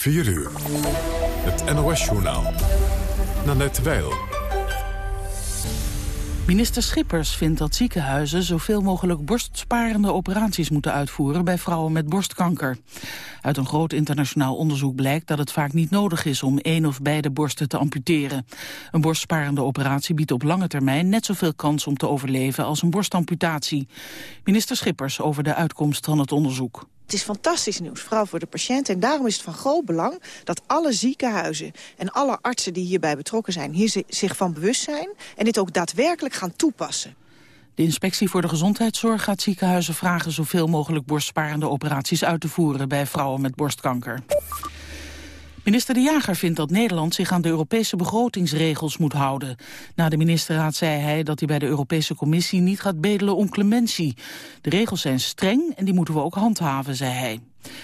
4 uur. Het NOS-journaal. Nanette Weil. Minister Schippers vindt dat ziekenhuizen zoveel mogelijk borstsparende operaties moeten uitvoeren bij vrouwen met borstkanker. Uit een groot internationaal onderzoek blijkt dat het vaak niet nodig is om één of beide borsten te amputeren. Een borstsparende operatie biedt op lange termijn net zoveel kans om te overleven als een borstamputatie. Minister Schippers over de uitkomst van het onderzoek. Het is fantastisch nieuws, vooral voor de patiënt. En daarom is het van groot belang dat alle ziekenhuizen... en alle artsen die hierbij betrokken zijn, hier zich van bewust zijn... en dit ook daadwerkelijk gaan toepassen. De inspectie voor de gezondheidszorg gaat ziekenhuizen vragen... zoveel mogelijk borstsparende operaties uit te voeren bij vrouwen met borstkanker. Minister De Jager vindt dat Nederland zich aan de Europese begrotingsregels moet houden. Na de ministerraad zei hij dat hij bij de Europese Commissie niet gaat bedelen om clementie. De regels zijn streng en die moeten we ook handhaven, zei hij.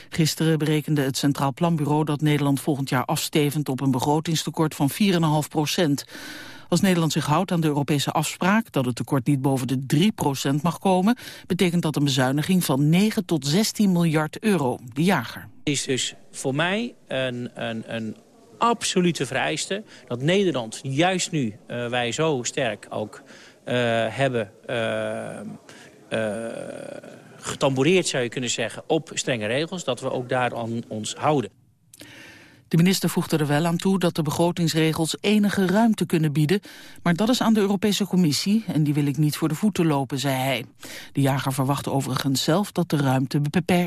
Gisteren berekende het Centraal Planbureau dat Nederland volgend jaar afstevend op een begrotingstekort van 4,5 procent. Als Nederland zich houdt aan de Europese afspraak dat het tekort niet boven de 3% mag komen, betekent dat een bezuiniging van 9 tot 16 miljard euro. De jager. Is dus voor mij een, een, een absolute vereiste dat Nederland juist nu uh, wij zo sterk ook uh, hebben uh, getamboureerd zou je kunnen zeggen op strenge regels, dat we ook daar aan ons houden. De minister voegde er wel aan toe dat de begrotingsregels enige ruimte kunnen bieden, maar dat is aan de Europese Commissie en die wil ik niet voor de voeten lopen, zei hij. De jager verwacht overigens zelf dat de ruimte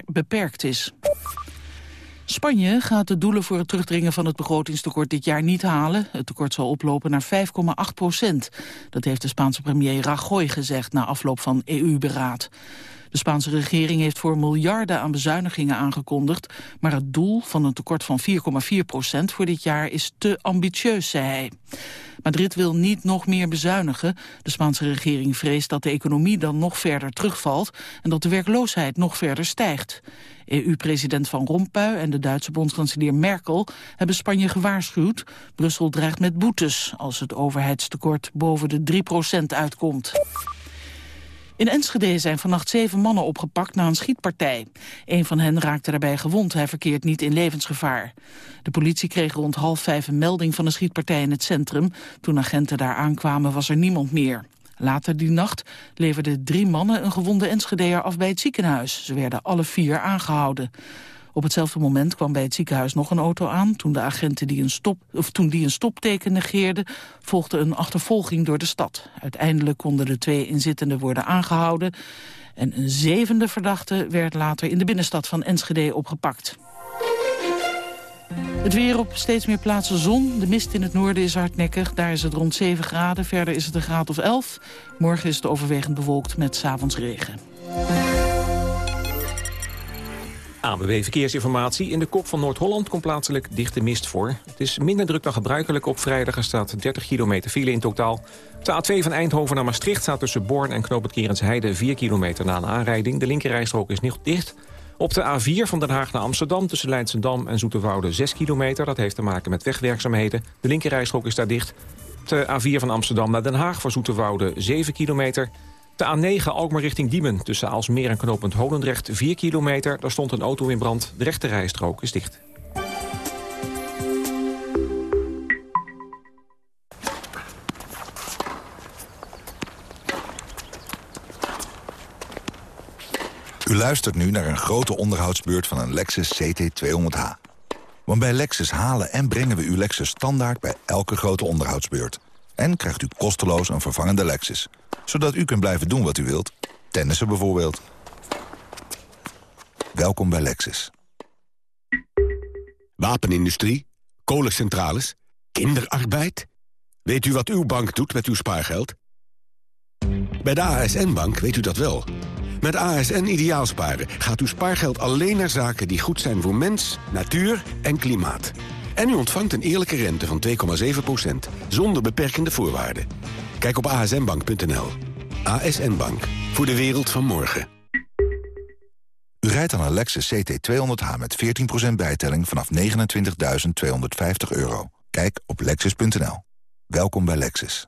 beperkt is. Spanje gaat de doelen voor het terugdringen van het begrotingstekort dit jaar niet halen. Het tekort zal oplopen naar 5,8 procent. Dat heeft de Spaanse premier Rajoy gezegd na afloop van EU-beraad. De Spaanse regering heeft voor miljarden aan bezuinigingen aangekondigd, maar het doel van een tekort van 4,4 procent voor dit jaar is te ambitieus, zei hij. Madrid wil niet nog meer bezuinigen. De Spaanse regering vreest dat de economie dan nog verder terugvalt en dat de werkloosheid nog verder stijgt. EU-president Van Rompuy en de Duitse bondskanselier Merkel hebben Spanje gewaarschuwd. Brussel dreigt met boetes als het overheidstekort boven de 3% uitkomt. In Enschede zijn vannacht zeven mannen opgepakt na een schietpartij. Een van hen raakte daarbij gewond. Hij verkeert niet in levensgevaar. De politie kreeg rond half vijf een melding van een schietpartij in het centrum. Toen agenten daar aankwamen was er niemand meer. Later die nacht leverden drie mannen een gewonde Enschedeer af bij het ziekenhuis. Ze werden alle vier aangehouden. Op hetzelfde moment kwam bij het ziekenhuis nog een auto aan. Toen de agenten die een, stop, of toen die een stopteken negeerden, volgde een achtervolging door de stad. Uiteindelijk konden de twee inzittenden worden aangehouden. En een zevende verdachte werd later in de binnenstad van Enschede opgepakt. Het weer op steeds meer plaatsen zon. De mist in het noorden is hardnekkig. Daar is het rond 7 graden. Verder is het een graad of 11. Morgen is het overwegend bewolkt met s'avonds regen. ANWB Verkeersinformatie. In de kop van Noord-Holland komt plaatselijk dichte mist voor. Het is minder druk dan gebruikelijk. Op vrijdag er staat 30 kilometer file in totaal. De A2 van Eindhoven naar Maastricht staat tussen Born en Knoop Heide 4 kilometer na een aanrijding. De linkerrijstrook is niet dicht. Op de A4 van Den Haag naar Amsterdam tussen Leidsendam en Zoeterwoude 6 kilometer. Dat heeft te maken met wegwerkzaamheden. De linkerrijstrook is daar dicht. De A4 van Amsterdam naar Den Haag voor Zoeterwoude 7 kilometer. De A9 Alkmaar richting Diemen tussen Aalsmeer en knooppunt Holendrecht 4 kilometer. Daar stond een auto in brand. De rechte rijstrook is dicht. U luistert nu naar een grote onderhoudsbeurt van een Lexus CT200H. Want bij Lexus halen en brengen we uw Lexus standaard bij elke grote onderhoudsbeurt. En krijgt u kosteloos een vervangende Lexus zodat u kunt blijven doen wat u wilt. Tennissen bijvoorbeeld. Welkom bij Lexus. Wapenindustrie, kolencentrales, kinderarbeid. Weet u wat uw bank doet met uw spaargeld? Bij de ASN-bank weet u dat wel. Met ASN Ideaalsparen gaat uw spaargeld alleen naar zaken die goed zijn voor mens, natuur en klimaat. En u ontvangt een eerlijke rente van 2,7% zonder beperkende voorwaarden. Kijk op asnbank.nl. ASN Bank. Voor de wereld van morgen. U rijdt aan een Lexus CT200H met 14% bijtelling vanaf 29.250 euro. Kijk op lexus.nl. Welkom bij Lexus.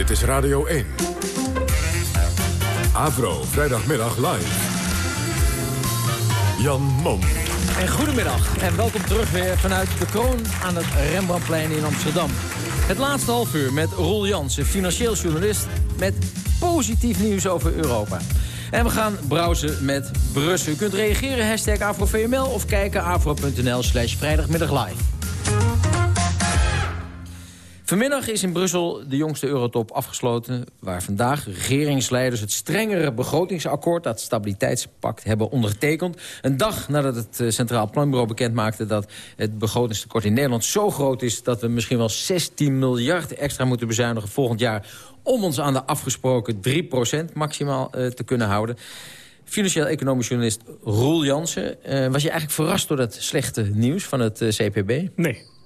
Dit is Radio 1. Avro, vrijdagmiddag live. Jan Mom. En goedemiddag en welkom terug weer vanuit de kroon aan het Rembrandtplein in Amsterdam. Het laatste half uur met Roel Jansen, financieel journalist... met positief nieuws over Europa. En we gaan browsen met Brussel. U kunt reageren, hashtag AfroVML of kijken afro.nl slash vrijdagmiddag live. Vanmiddag is in Brussel de jongste eurotop afgesloten... waar vandaag regeringsleiders het strengere begrotingsakkoord... dat stabiliteitspact hebben ondertekend. Een dag nadat het eh, Centraal Planbureau bekendmaakte... dat het begrotingstekort in Nederland zo groot is... dat we misschien wel 16 miljard extra moeten bezuinigen volgend jaar... om ons aan de afgesproken 3% maximaal uh, te kunnen houden. Financieel-economisch journalist Roel Jansen. Uh, was je eigenlijk verrast door dat slechte nieuws van het CPB? Nee.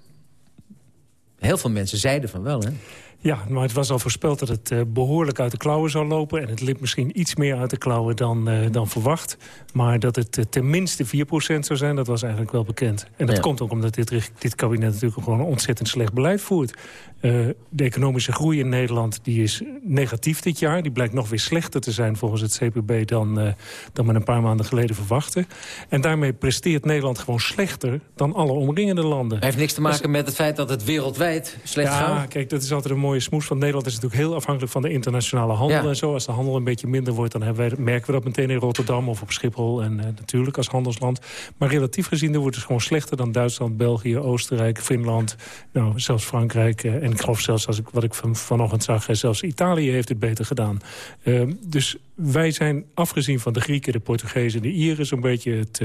Heel veel mensen zeiden van wel, hè? Ja, maar het was al voorspeld dat het uh, behoorlijk uit de klauwen zou lopen. En het liep misschien iets meer uit de klauwen dan, uh, dan verwacht. Maar dat het uh, tenminste 4% zou zijn, dat was eigenlijk wel bekend. En dat ja. komt ook omdat dit, dit kabinet natuurlijk gewoon een ontzettend slecht beleid voert. De economische groei in Nederland die is negatief dit jaar. Die blijkt nog weer slechter te zijn volgens het CPB dan, dan men een paar maanden geleden verwachtte. En daarmee presteert Nederland gewoon slechter dan alle omringende landen. Het heeft niks te maken dus, met het feit dat het wereldwijd slecht ja, gaat? Ja, kijk, dat is altijd een mooie smoes van Nederland is natuurlijk heel afhankelijk van de internationale handel ja. en zo. Als de handel een beetje minder wordt, dan hebben wij, merken we dat meteen in Rotterdam of op Schiphol. En uh, natuurlijk als handelsland. Maar relatief gezien wordt het gewoon slechter dan Duitsland, België, Oostenrijk, Finland. Nou, zelfs Frankrijk. Uh, en ik geloof zelfs, als ik, wat ik van, vanochtend zag, uh, zelfs Italië heeft het beter gedaan. dus wij zijn, afgezien van de Grieken, de Portugezen, de Ieren... zo'n beetje het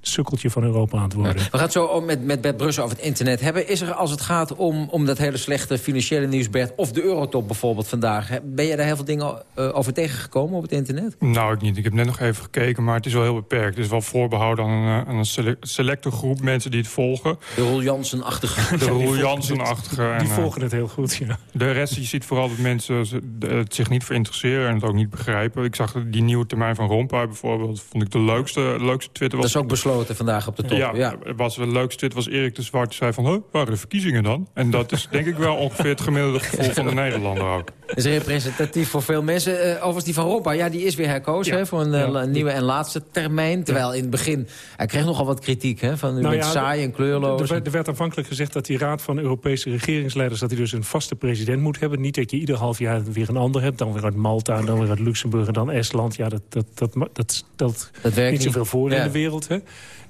sukkeltje van Europa aan het worden. Ja. We gaan het zo met, met Bert Brussel over het internet hebben. Is er, als het gaat om, om dat hele slechte financiële nieuws, Bert of de eurotop bijvoorbeeld vandaag. Ben je daar heel veel dingen uh, over tegengekomen op het internet? Nou, ik niet. Ik heb net nog even gekeken, maar het is wel heel beperkt. Het is wel voorbehouden aan een, aan een sele selecte groep mensen die het volgen. De Roel Jansen-achtige. De Roel Jansen-achtige. Die volgen het heel goed, ja. De rest, je ziet vooral dat mensen het zich niet voor interesseren en het ook niet begrijpen. Ik zag die nieuwe termijn van Rompuy bijvoorbeeld, vond ik de leukste, leukste Twitter. Was, dat is ook besloten vandaag op de top. Ja, ja. Was de leukste Twitter was Erik de Zwart, die zei van, huh, waren de verkiezingen dan? En dat is denk ik wel ongeveer het gemiddelde gevoel van de Nederlander ook. Dat is representatief voor veel mensen. Uh, overigens die van Rompuy, ja, die is weer herkozen ja. hè, voor een, ja. een, nieuwe en laatste termijn. Terwijl in het begin, hij kreeg nogal wat kritiek hè, van u nou bent ja, saai en kleurloos. Er, er werd aanvankelijk gezegd dat die raad van Europese regeringsleiders... dat hij dus een vaste president moet hebben. Niet dat je ieder half jaar weer een ander hebt. Dan weer uit Malta, dan weer uit Luxemburg en dan Estland. Ja, dat, dat, dat, dat, werkt niet zoveel voor in de wereld. Hè.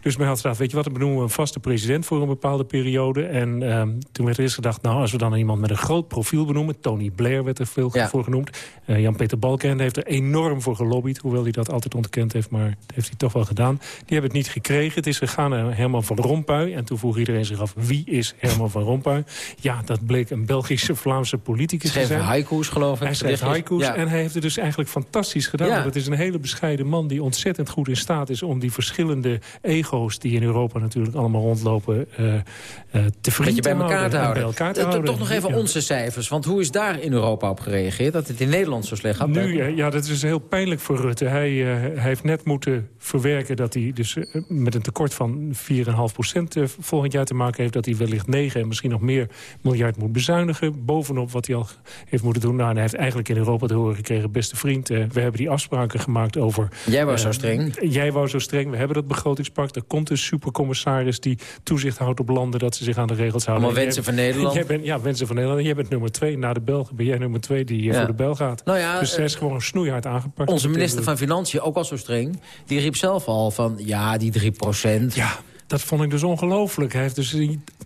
Dus men had gezegd, weet je wat, dan benoemen we een vaste president voor een bepaalde periode. En um, toen werd er eerst gedacht, nou, als we dan iemand met een groot profiel benoemen... Tony Blair werd er veel ja. voor genoemd. Uh, Jan-Peter Balkenende heeft er enorm voor gelobbyd... hoewel hij dat altijd ontkend heeft, maar dat heeft hij toch wel gedaan. Die hebben het niet gekregen. Het is gegaan naar Herman van Rompuy. En toen vroeg iedereen zich af, wie is Herman van Rompuy? Ja, dat bleek een Belgische, Vlaamse politicus te zijn. haiku's, geloof ik. Hij schreef haiku's ja. en hij heeft het dus eigenlijk fantastisch gedaan. Ja. Want het is een hele bescheiden man die ontzettend goed in staat is... om die verschillende ego's die in Europa natuurlijk allemaal rondlopen... Uh, uh, te vrienden bij elkaar te houden. Bij elkaar te houden. Toch nog even onze cijfers. Want hoe is daar in Europa op gereageerd? Dat het in Nederland zo slecht gaat? Nu, ja, dat is heel pijnlijk voor Rutte. Hij, hij heeft net moeten verwerken dat hij dus met een tekort van 4,5 procent volgend jaar te maken heeft. Dat hij wellicht 9 en misschien nog meer miljard moet bezuinigen. Bovenop wat hij al heeft moeten doen. Nou, hij heeft eigenlijk in Europa te horen gekregen, beste vriend. we hebben die afspraken gemaakt over... Jij was zo streng. Jij was zo streng. We hebben dat begrotingspact. Er komt een supercommissaris die toezicht houdt op landen... dat ze zich aan de regels houden. Allemaal wensen van Nederland. Jij bent, ja, wensen van Nederland. Jij bent nummer twee. Na de Belgen ben jij nummer twee die ja. voor de Bel gaat. Nou ja, dus zij is gewoon snoeihard aangepakt. Onze minister van Financiën, ook al zo streng... die riep zelf al van, ja, die 3 procent... Ja. Dat vond ik dus ongelooflijk. Hij heeft dus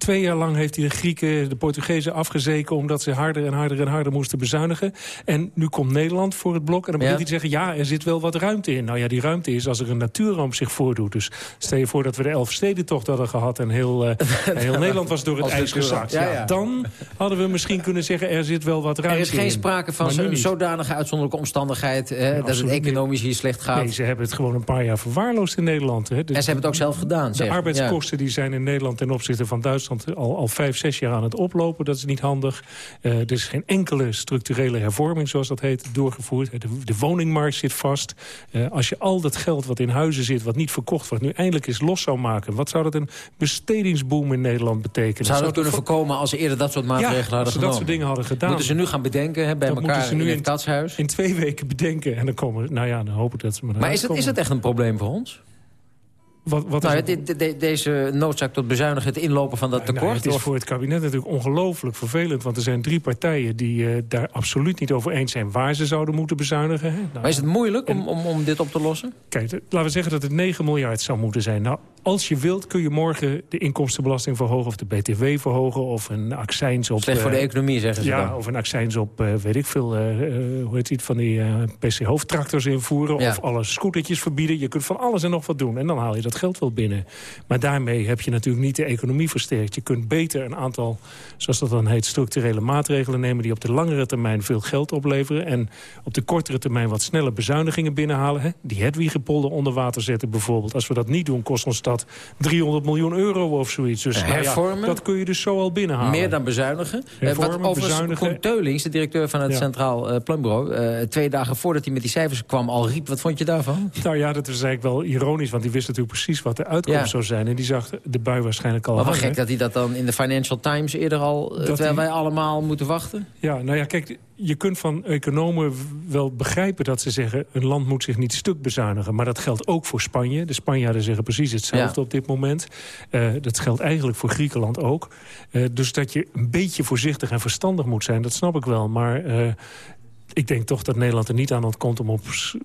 twee jaar lang heeft hij de Grieken, de Portugezen afgezeken... omdat ze harder en harder en harder moesten bezuinigen. En nu komt Nederland voor het blok. En dan begint hij te zeggen, ja, er zit wel wat ruimte in. Nou ja, die ruimte is als er een natuurramp zich voordoet. Dus stel je voor dat we de elf stedentocht hadden gehad... en heel, uh, heel Nederland was door het ijs gezakt. Ja, ja. Dan hadden we misschien kunnen zeggen, er zit wel wat ruimte in. Er is geen sprake van zo'n zodanige uitzonderlijke omstandigheid... Hè, dat het economisch hier slecht gaat. Nee, ze hebben het gewoon een paar jaar verwaarloosd in Nederland. Hè. Dus en ze hebben het ook zelf gedaan, De arbeidskosten die zijn in Nederland ten opzichte van Duitsland... al, al vijf, zes jaar aan het oplopen. Dat is niet handig. Uh, er is geen enkele structurele hervorming, zoals dat heet, doorgevoerd. De, de woningmarkt zit vast. Uh, als je al dat geld wat in huizen zit, wat niet verkocht wordt... nu eindelijk eens los zou maken... wat zou dat een bestedingsboom in Nederland betekenen? Zou dat kunnen voorkomen als ze eerder dat soort maatregelen ja, hadden genomen? dat soort dingen hadden gedaan. Moeten ze nu gaan bedenken hè, bij dat elkaar ze nu in het katshuis? In twee weken bedenken en dan komen... Nou ja, dan hoop ik dat ze maar Maar is het, is het echt een probleem voor ons? Wat, wat nou, de, de, deze noodzaak tot bezuinigen, het inlopen van dat nou, tekort? Nou, het is voor het kabinet natuurlijk ongelooflijk vervelend. Want er zijn drie partijen die uh, daar absoluut niet over eens zijn... waar ze zouden moeten bezuinigen. Hè? Nou, maar is het moeilijk om, om, om dit op te lossen? Kijk, laten we zeggen dat het 9 miljard zou moeten zijn. Nou, als je wilt kun je morgen de inkomstenbelasting verhogen... of de BTW verhogen of een accijns op... Slecht voor de economie, zeggen ze ja, dan. of een accijns op, uh, weet ik veel... Uh, hoe heet het, van die PC-hoofdtractors invoeren... of alle scootertjes verbieden. Je kunt van alles en nog wat doen. En dan haal je dat geld wel binnen. Maar daarmee heb je natuurlijk niet de economie versterkt. Je kunt beter een aantal, zoals dat dan heet, structurele maatregelen nemen... die op de langere termijn veel geld opleveren... en op de kortere termijn wat snelle bezuinigingen binnenhalen. Hè? Die Hedwigepolder onder water zetten bijvoorbeeld. Als we dat niet doen, kost ons dat 300 miljoen euro of zoiets. Dus nou ja, dat kun je dus zo al binnenhalen. Meer dan bezuinigen. Eh, Hervormen, wat bezuinigen. Teulings, de directeur van het Centraal uh, Planbureau... Uh, twee dagen voordat hij met die cijfers kwam al riep. Wat vond je daarvan? Nou ja, dat is eigenlijk wel ironisch, want die wist natuurlijk precies wat de uitkomst ja. zou zijn. En die zag de bui waarschijnlijk al Maar wat gek dat hij dat dan in de Financial Times eerder al... Dat terwijl wij allemaal moeten wachten? Ja, nou ja, kijk, je kunt van economen wel begrijpen dat ze zeggen... een land moet zich niet stuk bezuinigen. Maar dat geldt ook voor Spanje. De Spanjaarden zeggen precies hetzelfde op dit moment. Uh, dat geldt eigenlijk voor Griekenland ook. Uh, dus dat je een beetje voorzichtig en verstandig moet zijn, dat snap ik wel. Maar uh, ik denk toch dat Nederland er niet aan ontkomt om op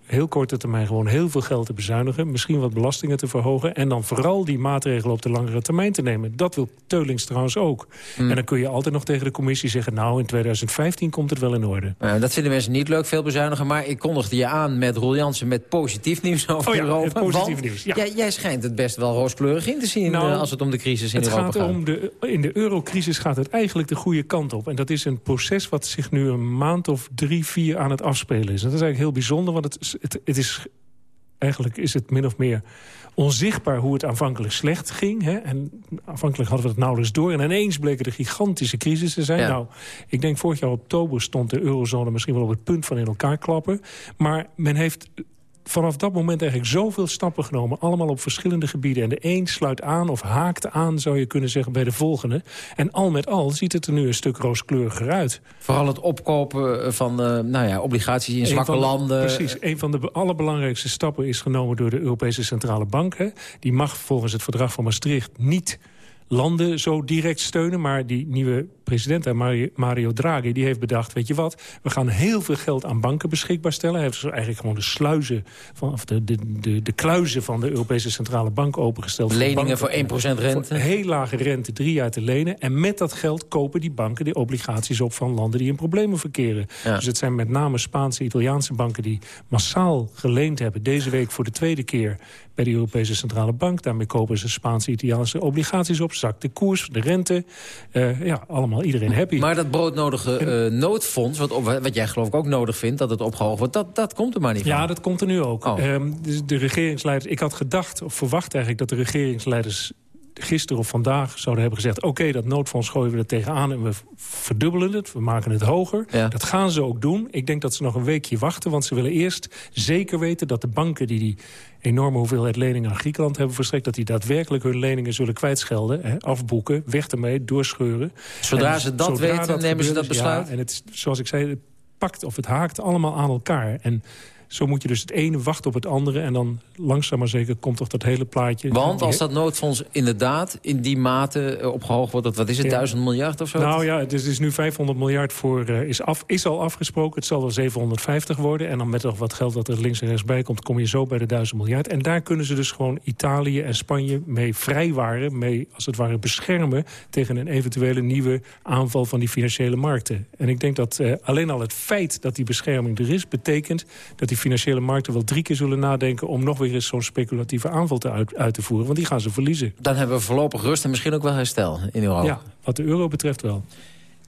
heel korte termijn gewoon heel veel geld te bezuinigen. Misschien wat belastingen te verhogen. En dan vooral die maatregelen op de langere termijn te nemen. Dat wil Teulings trouwens ook. Mm. En dan kun je altijd nog tegen de commissie zeggen... nou, in 2015 komt het wel in orde. Dat vinden mensen niet leuk, veel bezuinigen. Maar ik kondigde je aan met Roel Jansen met positief nieuws over oh ja, Europa. Positief nieuws, ja. jij, jij, schijnt het best wel rooskleurig in te zien nou, uh, als het om de crisis in het Europa gaat. gaat. Om de, in de eurocrisis gaat het eigenlijk de goede kant op. En dat is een proces wat zich nu een maand of drie, vier aan het afspelen is. dat is eigenlijk heel bijzonder, want het, het, het is, eigenlijk is het min of meer onzichtbaar hoe het aanvankelijk slecht ging. Hè? En aanvankelijk hadden we het nauwelijks door. En ineens bleken er gigantische crisis te zijn. Nou, ik denk vorig jaar oktober stond de eurozone misschien wel op het punt van in elkaar klappen. Maar men heeft vanaf dat moment eigenlijk zoveel stappen genomen. Allemaal op verschillende gebieden. En de een sluit aan of haakt aan, zou je kunnen zeggen, bij de volgende. En al met al ziet het er nu een stuk rooskleuriger uit. Vooral het opkopen van uh, nou ja, obligaties in zwakke landen. Precies. Een van de allerbelangrijkste stappen is genomen door de Europese Centrale Bank. Hè. Die mag volgens het verdrag van Maastricht niet landen zo direct steunen. Maar die nieuwe president, Mario Draghi, die heeft bedacht... weet je wat, we gaan heel veel geld aan banken beschikbaar stellen. Hij heeft dus eigenlijk gewoon de sluizen, van, of de, de, de, de kluizen van de Europese Centrale Bank opengesteld. Leningen voor 1% rente? Voor heel lage rente, drie jaar te lenen. En met dat geld kopen die banken de obligaties op van landen die in problemen verkeren. Dus het zijn met name Spaanse, Italiaanse banken die massaal geleend hebben. Deze week voor de tweede keer bij de Europese Centrale Bank. Daarmee kopen ze Spaanse, Italiaanse obligaties op. Zakt de koers, de rente. Uh, ja, allemaal iedereen happy. Maar dat broodnodige uh, noodfonds, wat, wat jij geloof ik ook nodig vindt... dat het opgehoogd wordt, dat, dat komt er maar niet van. Ja, dat komt er nu ook. Oh. Um, de, de regeringsleiders, ik had gedacht, of verwacht eigenlijk... dat de regeringsleiders gisteren of vandaag zouden hebben gezegd... oké, dat noodfonds gooien we er tegenaan en we verdubbelen het. We maken het hoger. Dat gaan ze ook doen. Ik denk dat ze nog een weekje wachten. Want ze willen eerst zeker weten dat de banken... die die enorme hoeveelheid leningen aan Griekenland hebben verstrekt... dat die daadwerkelijk hun leningen zullen kwijtschelden. Hè, afboeken, weg ermee, doorscheuren. Zodra ze dat weten, nemen ze dat besluit? Ja, en het, zoals ik zei, het pakt of het haakt allemaal aan elkaar. En Zo moet je dus het ene wachten op het andere... en dan langzaam maar zeker komt toch dat hele plaatje... Want als dat noodfonds inderdaad in die mate eh, opgehoogd wordt... wat is het, duizend miljard of zo? Nou ja, het is, nu 500 miljard voor, uh, is, af, is al afgesproken. Het zal wel 750 worden. En dan met nog wat geld dat er links en rechts bij komt... kom je zo bij de 1000 miljard. En daar kunnen ze dus gewoon Italië en Spanje mee vrijwaren... mee als het ware beschermen tegen een eventuele nieuwe aanval van die financiële markten. En ik denk dat uh, alleen al het feit dat die bescherming er is... betekent dat die financiële markten wel drie keer zullen nadenken... om nog weer eens zo'n speculatieve aanval te uit, uit, te voeren. Want die gaan ze verliezen. Dan hebben we voorlopig rust en misschien ook wel herstel in Europa. Ja, wat de euro betreft wel.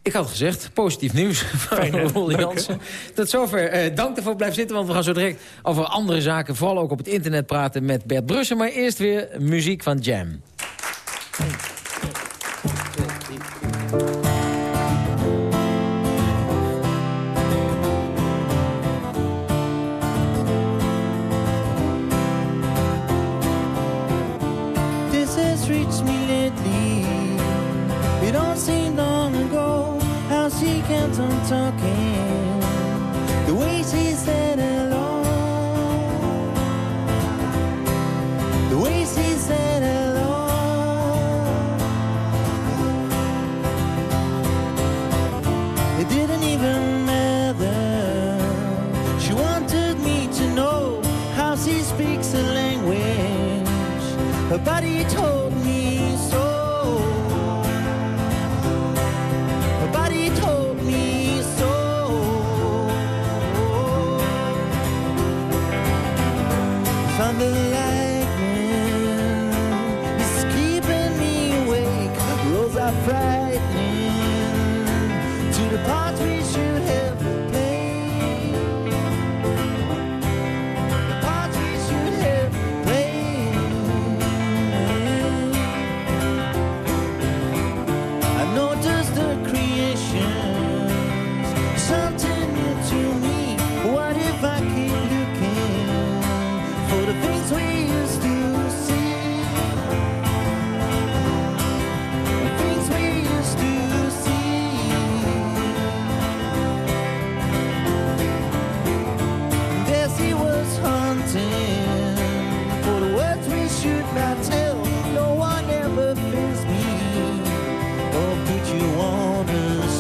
Ik had gezegd, positief nieuws van Roel Jansen. Tot zover. Eh, dank ervoor, blijf zitten, want we gaan zo direct over andere zaken... vooral ook op het internet praten met Bert Brussen. Maar eerst weer muziek van Jam. nobody told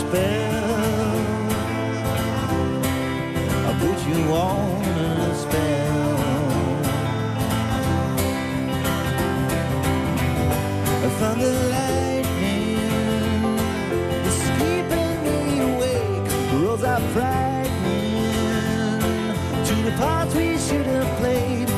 spell? I put you on a spell. I found the lightning is keeping me awake. Rolls are frightening to the parts we should have played.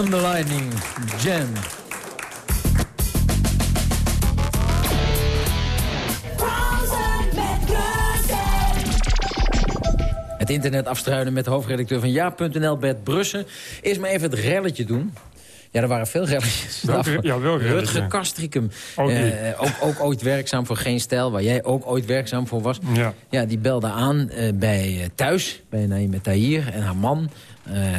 Lightning Jam. Het internet afstruinen met hoofdredacteur van Ja.nl, Bert Brussen. Eerst maar even het relletje doen. Ja, er waren veel relletjes. Welke- ja, relletje? Rutger Kastrikum. Oh, die. Eh, ook, ook ooit werkzaam voor Geen Stijl, waar jij ook ooit werkzaam voor was. Ja. Ja, die belde aan eh, bij eh, thuis, bij Naïme Tahir en haar man,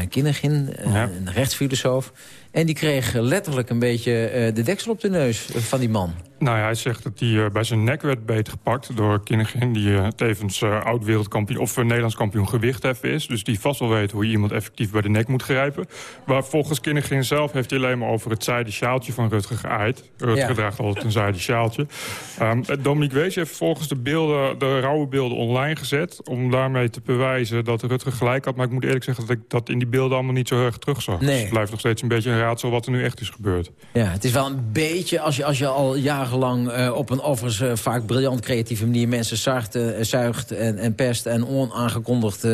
Kinnegin, Ja. een rechtsfilosoof. En die kreeg letterlijk een beetje eh, de deksel op de neus van die man. Nou ja, hij zegt dat hij eh, bij zijn nek werd beetgepakt door Kinnegin... die eh, tevens eh, oud-wereldkampioen of Nederlands kampioen gewichtheffen is. Dus die vast wel weet hoe je iemand effectief bij de nek moet grijpen. Maar volgens Kinnegin zelf heeft hij alleen maar over het zijden sjaaltje van Rutger geaaid. Rutger Ja. draagt altijd een zijden sjaaltje. Ehm, Dominique Wees heeft volgens de, beelden, de rauwe beelden online gezet... om daarmee te bewijzen dat Rutger gelijk had. Maar ik moet eerlijk zeggen dat ik dat in die beelden allemaal niet zo erg terugzag. Nee. Dus het blijft nog steeds een beetje een raadsel wat er nu echt is gebeurd. Ja, het is wel een beetje, als je, als je al jarenlang eh, op een overigens eh, vaak briljant creatieve manier... mensen zuigt, eh, zuigt en, en pest en onaangekondigd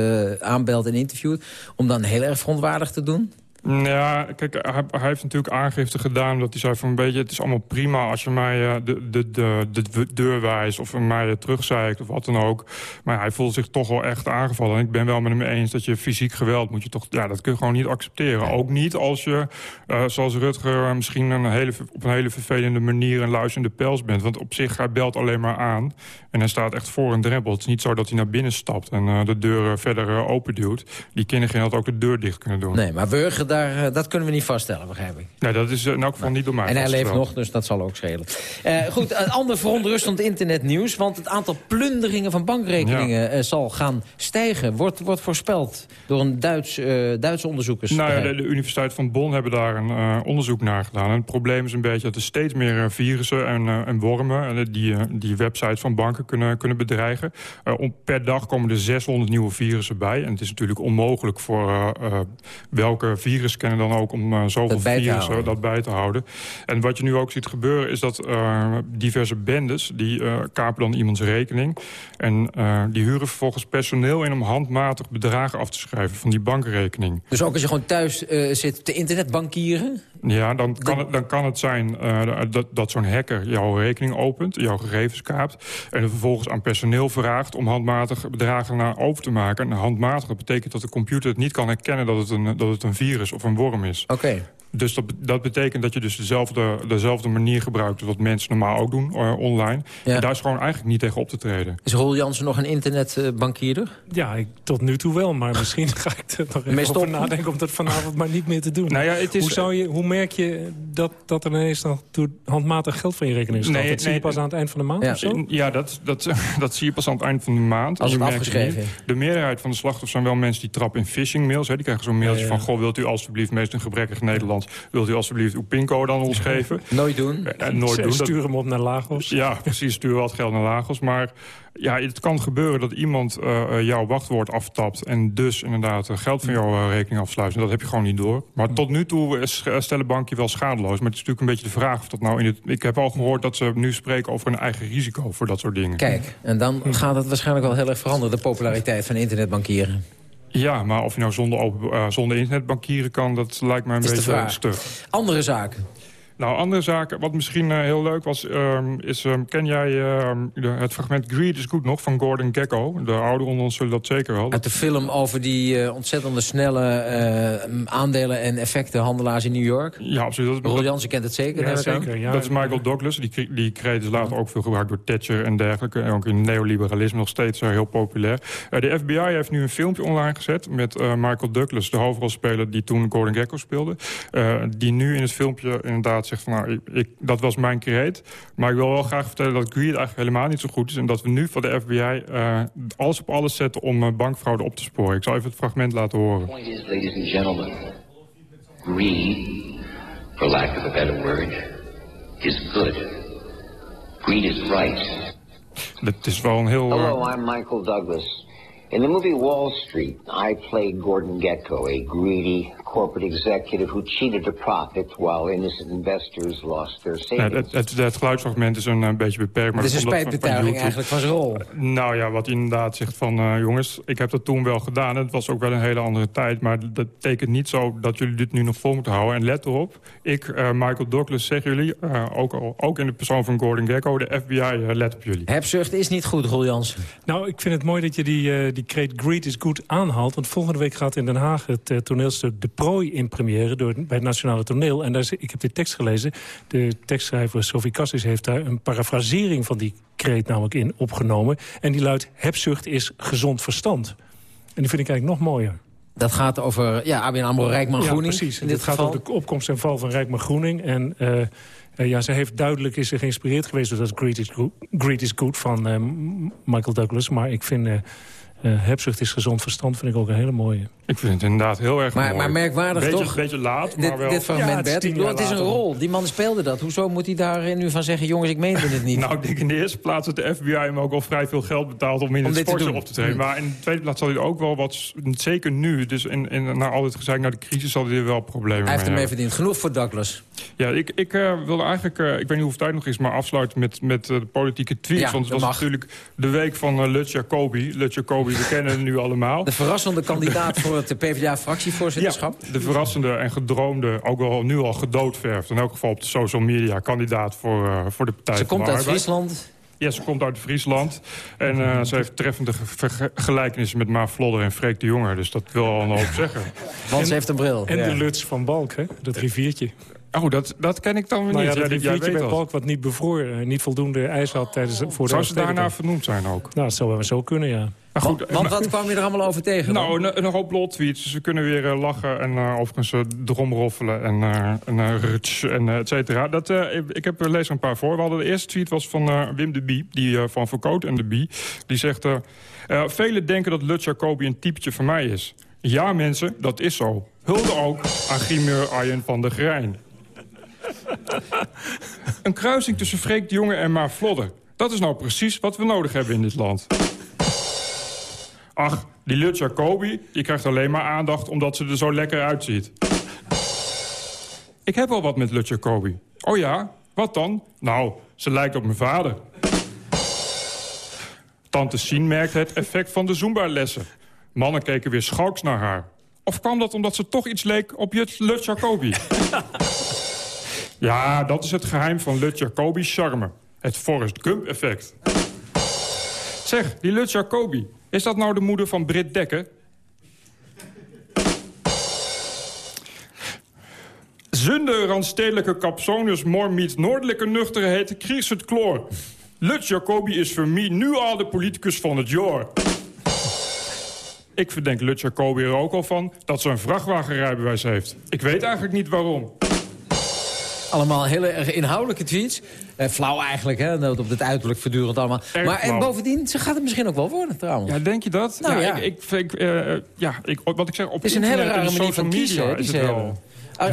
aanbelt en interviewt... om dan heel erg verontwaardigd te doen? Ja, kijk, hij, hij heeft natuurlijk aangifte gedaan... dat hij zei van, een beetje, het is allemaal prima als je mij eh, de, de, de, de deur wijst... of mij terugzeikt of wat dan ook. Maar hij voelt zich toch wel echt aangevallen. En ik ben wel met hem eens dat je fysiek geweld moet je toch... ja, dat kun je gewoon niet accepteren. Ook niet als je, eh, zoals Rutger, eh, misschien een hele, op een hele vervelende manier... een luisterende pels bent. Want op zich, hij belt alleen maar aan. En hij staat echt voor een drempel. Het is niet zo dat hij naar binnen stapt en eh, de deur eh, verder eh, openduwt. Die kinderen had ook de deur dicht kunnen doen. Nee, maar Burger, daar, eh, dat kunnen we niet vaststellen, begrijp ik. Nee, dat is in elk geval niet door mij En hij leeft nog, dus dat zal ook schelen. Goed, een ander verontrustend internetnieuws. Want het aantal plunderingen van bankrekeningen zal gaan stijgen. Wordt, wordt voorspeld door een Duits, Duitse onderzoekers. Nou ja, de, Universiteit van Bonn hebben daar een onderzoek naar gedaan. En het probleem is een beetje dat er steeds meer virussen en, en wormen... die, die websites van banken kunnen, kunnen bedreigen. Eh, om, per dag komen er 600 nieuwe virussen bij. En het is natuurlijk onmogelijk voor eh, eh, welke virusscanner dan ook... om zoveel Dat virussen dat bij te houden. En wat je nu ook ziet gebeuren is dat diverse bendes... die kapen dan iemands rekening. En die huren vervolgens personeel in om handmatig bedragen af te schrijven... van die bankrekening. Dus ook als je gewoon thuis zit te internetbankieren... Ja, dan kan, het, dan kan het zijn eh, dat, dat zo'n hacker jouw rekening opent, jouw gegevens kaapt... en er vervolgens aan personeel vraagt om handmatig bedragen naar over te maken. En handmatig dat betekent dat de computer het niet kan herkennen dat het een, dat het een virus of een worm is. Oké. Dus dat, dat betekent dat je dus dezelfde, dezelfde manier gebruikt... wat mensen normaal ook doen, eh, online. Ja. En daar is gewoon eigenlijk niet tegen op te treden. Is Roel Jansen nog een internetbankierder? Ja, ik, tot nu toe wel. Maar misschien ga ik er nog even over nadenken... om dat vanavond maar niet meer te doen. Nou ja, het is- hoe, zou je, hoe merk je dat, dat er ineens nog toe- handmatig geld van je rekening staat? Nee, dat zie je pas aan het eind van de maand Ja. of zo? Ja, dat, dat, dat zie je pas aan het eind van de maand. Als het afgeschreven. De meerderheid van de slachtoffers zijn wel mensen die trappen in phishing mails. Hè. Die krijgen zo'n mailtje Ja, ja. van... Goh, wilt u alstublieft, meest in gebrekkig Nederlands... wilt u alstublieft uw pincode aan ons geven? Nooit doen. En nooit Ze doen. Stuur hem op naar Lagos. ja, precies. Stuur wat geld naar Lagos. Maar ja, het kan gebeuren dat iemand eh, eh, jouw wachtwoord aftapt... en dus inderdaad eh, geld van jouw eh, rekening afsluit. En dat heb je gewoon niet door. Maar tot nu toe is, eh, stellen banken wel schadeloos. Maar het is natuurlijk een beetje de vraag of dat nou in het... Ik heb al gehoord dat ze nu spreken over een eigen risico voor dat soort dingen. Kijk, en dan gaat het waarschijnlijk wel heel erg veranderen... de populariteit van internetbankieren. Ja, maar of je nou zonder, open, eh, zonder internetbankieren kan... dat lijkt mij een beetje stug. Andere zaken. Nou, andere zaken, wat misschien eh, heel leuk was... ehm, is, ehm, ken jij ehm, de- het fragment Greed is Good nog van Gordon Gekko? De ouderen onder ons zullen dat zeker wel. Uit de film over die eh, ontzettende snelle eh, aandelen- en effectenhandelaars in New York. Ja, absoluut. Dat, Roel Jansen kent het zeker. Ja, zeker. Ja, dat is Michael Douglas. Die, die kreet is later ook veel gebruikt door Thatcher en dergelijke. En ook in neoliberalisme nog steeds heel populair. De FBI heeft nu een filmpje online gezet met Michael Douglas, de hoofdrolspeler die toen Gordon Gekko speelde. Die nu in het filmpje inderdaad zegt van nou, ik, ik- dat was mijn kreet. Maar ik wil wel graag vertellen dat Greed eigenlijk helemaal niet zo goed is. En dat we nu voor de FBI eh, alles op alles zetten om eh, bankfraude op te sporen. Ik zal even het fragment laten horen. point is, ladies and gentlemen, greed, for lack of a better word, is good. Greed is right. Het is wel een heel... eh, Hello, I'm Michael Douglas. In the movie Wall Street, I played Gordon Gekko, a greedy corporate executive who cheated a profit while innocent investors lost their savings. het, het, het geluidsfragment is een, eh, beetje beperkt. Maar Het is een spijtbetuiging eigenlijk van zijn rol. Nou ja, wat hij inderdaad zegt van... eh, jongens, ik heb dat toen wel gedaan. Het was ook wel een hele andere tijd. Maar dat betekent niet zo dat jullie dit nu nog vol moeten houden. En let erop, ik, eh, Michael Douglas, zeg jullie... eh, ook, al- ook in de persoon van Gordon Gekko, de FBI, eh, let op jullie. Hebzucht is niet goed, Roel Jansen. Nou, ik vind het mooi dat je die, eh, die die kreet Greed is Good aanhaalt. Want volgende week gaat in Den Haag het eh, toneelstuk De Prooi in première... Door, bij het Nationale Toneel. En daar, is- ik heb de tekst gelezen. De tekstschrijver Sophie Cassis heeft daar een parafrasering van die kreet namelijk in opgenomen. En die luidt, hebzucht is gezond verstand. En die vind ik eigenlijk nog mooier. Dat gaat over ja, ABN AMRO Rijkman Ja, Groening. precies. In dit gaat over de opkomst en val van Rijkman Groening. En eh, ja, ze heeft duidelijk is ze geïnspireerd geweest... door dat Greed is Good, Greed is Good van Michael Douglas. Maar ik vind... eh eh, hebzucht is gezond verstand vind ik ook een hele mooie. Ik vind het inderdaad heel erg Maar, mooi. maar merkwaardig beetje, toch? Beetje laat, dit, maar wel... dit fragment, Ja, het is Bert. bedoel, het is een rol. Die man speelde dat. Hoezo moet hij daar nu van zeggen... jongens, ik meende het niet? Nou, ik denk in de eerste plaats dat de FBI hem ook al vrij veel geld betaalt om in Om het sportje op te treden. Maar in de tweede plaats zal hij ook wel wat, zeker nu, dus in, in, na al dit gezeik naar de crisis, zal hij er wel problemen Hij heeft mee ermee hebben. verdiend. Genoeg voor Douglas. Ja, ik, ik eh, wilde eigenlijk, eh, ik weet niet hoeveel tijd nog is, maar afsluiten met, met de politieke tweets. Ja, want het was mag. natuurlijk de week van uh, Lut Jacobi. Lut Jacobi, we kennen hem nu allemaal. De verrassende kandidaat voor het PvdA-fractievoorzitterschap. De verrassende en gedroomde, ook wel nu al gedoodverfd... in elk geval op de social media, kandidaat voor, eh, voor de Partij Ze van komt uit. Friesland. Ja, ze komt uit Friesland. En eh, ze heeft treffende ge- verge- gelijkenissen met Ma Vlodder en Freek de Jonge. Dus dat wil al een hoop zeggen. Want ze heeft een bril. En Ja. de Luts van Balk, hè? dat riviertje. Oh, dat, dat ken ik dan weer Nou niet. dat Ja, jij riviertje bij dat. Balk wat niet bevroor, eh, niet voldoende ijs had tijdens voor de Zou ze daarna vernoemd zijn ook? Nou, dat zou wel zo kunnen, ja. Maar goed, Want, want wat kwam je er allemaal over tegen? dan? Nou, een, een hoop loltweets. Dus we kunnen weer eh, lachen en eh, overigens uh, dromroffelen en, en ruts en et cetera. Dat, ik, heb, lees er een paar voor. We hadden de eerste tweet was van Wim de Bie, die, van Verkoot en de Bie. Die zegt, velen denken dat Lut Jacobi een typetje van mij is. Ja mensen, dat is zo. Hulde ook aan Grimeur Arjen van der Grijn. een kruising tussen Freek de Jonge en Maar Vlodder. Dat is nou precies wat we nodig hebben in dit land. Ach, die Lut Jacobi, die krijgt alleen maar aandacht omdat ze er zo lekker uitziet. Ik heb wel wat met Lut Jacobi. Oh ja? Wat dan? Nou, ze lijkt op mijn vader. Tante Sien merkte het effect van de Zumba-lessen. Mannen keken weer schalks naar haar. Of kwam dat omdat ze toch iets leek op Lut Jacobi? ja, dat is het geheim van Lut Jacobi's charme. Het Forrest Gump-effect. Zeg, die Lut Jacobi, is dat nou de moeder van Britt Dekker? Zunde randstedelijke kapsonus mormiet noordelijke nuchtere hete krieks het kloor. Lut Jacobi is voor mij nu al de politicus van het jaar. Ik verdenk Lut Jacobi er ook al van dat ze een vrachtwagenrijbewijs heeft. Ik weet eigenlijk niet waarom. Allemaal hele erg inhoudelijke tweets. Eh, flauw eigenlijk, hè? Dat op het uiterlijk voortdurend allemaal. Erg maar en bovendien, ze gaat het misschien ook wel worden, trouwens. Ja, denk je dat? Nou ja. Ik, ik, ik, eh, ja ik, wat ik zeg, op het is een hele rare manier van kiezen, hè, is het hebben. wel...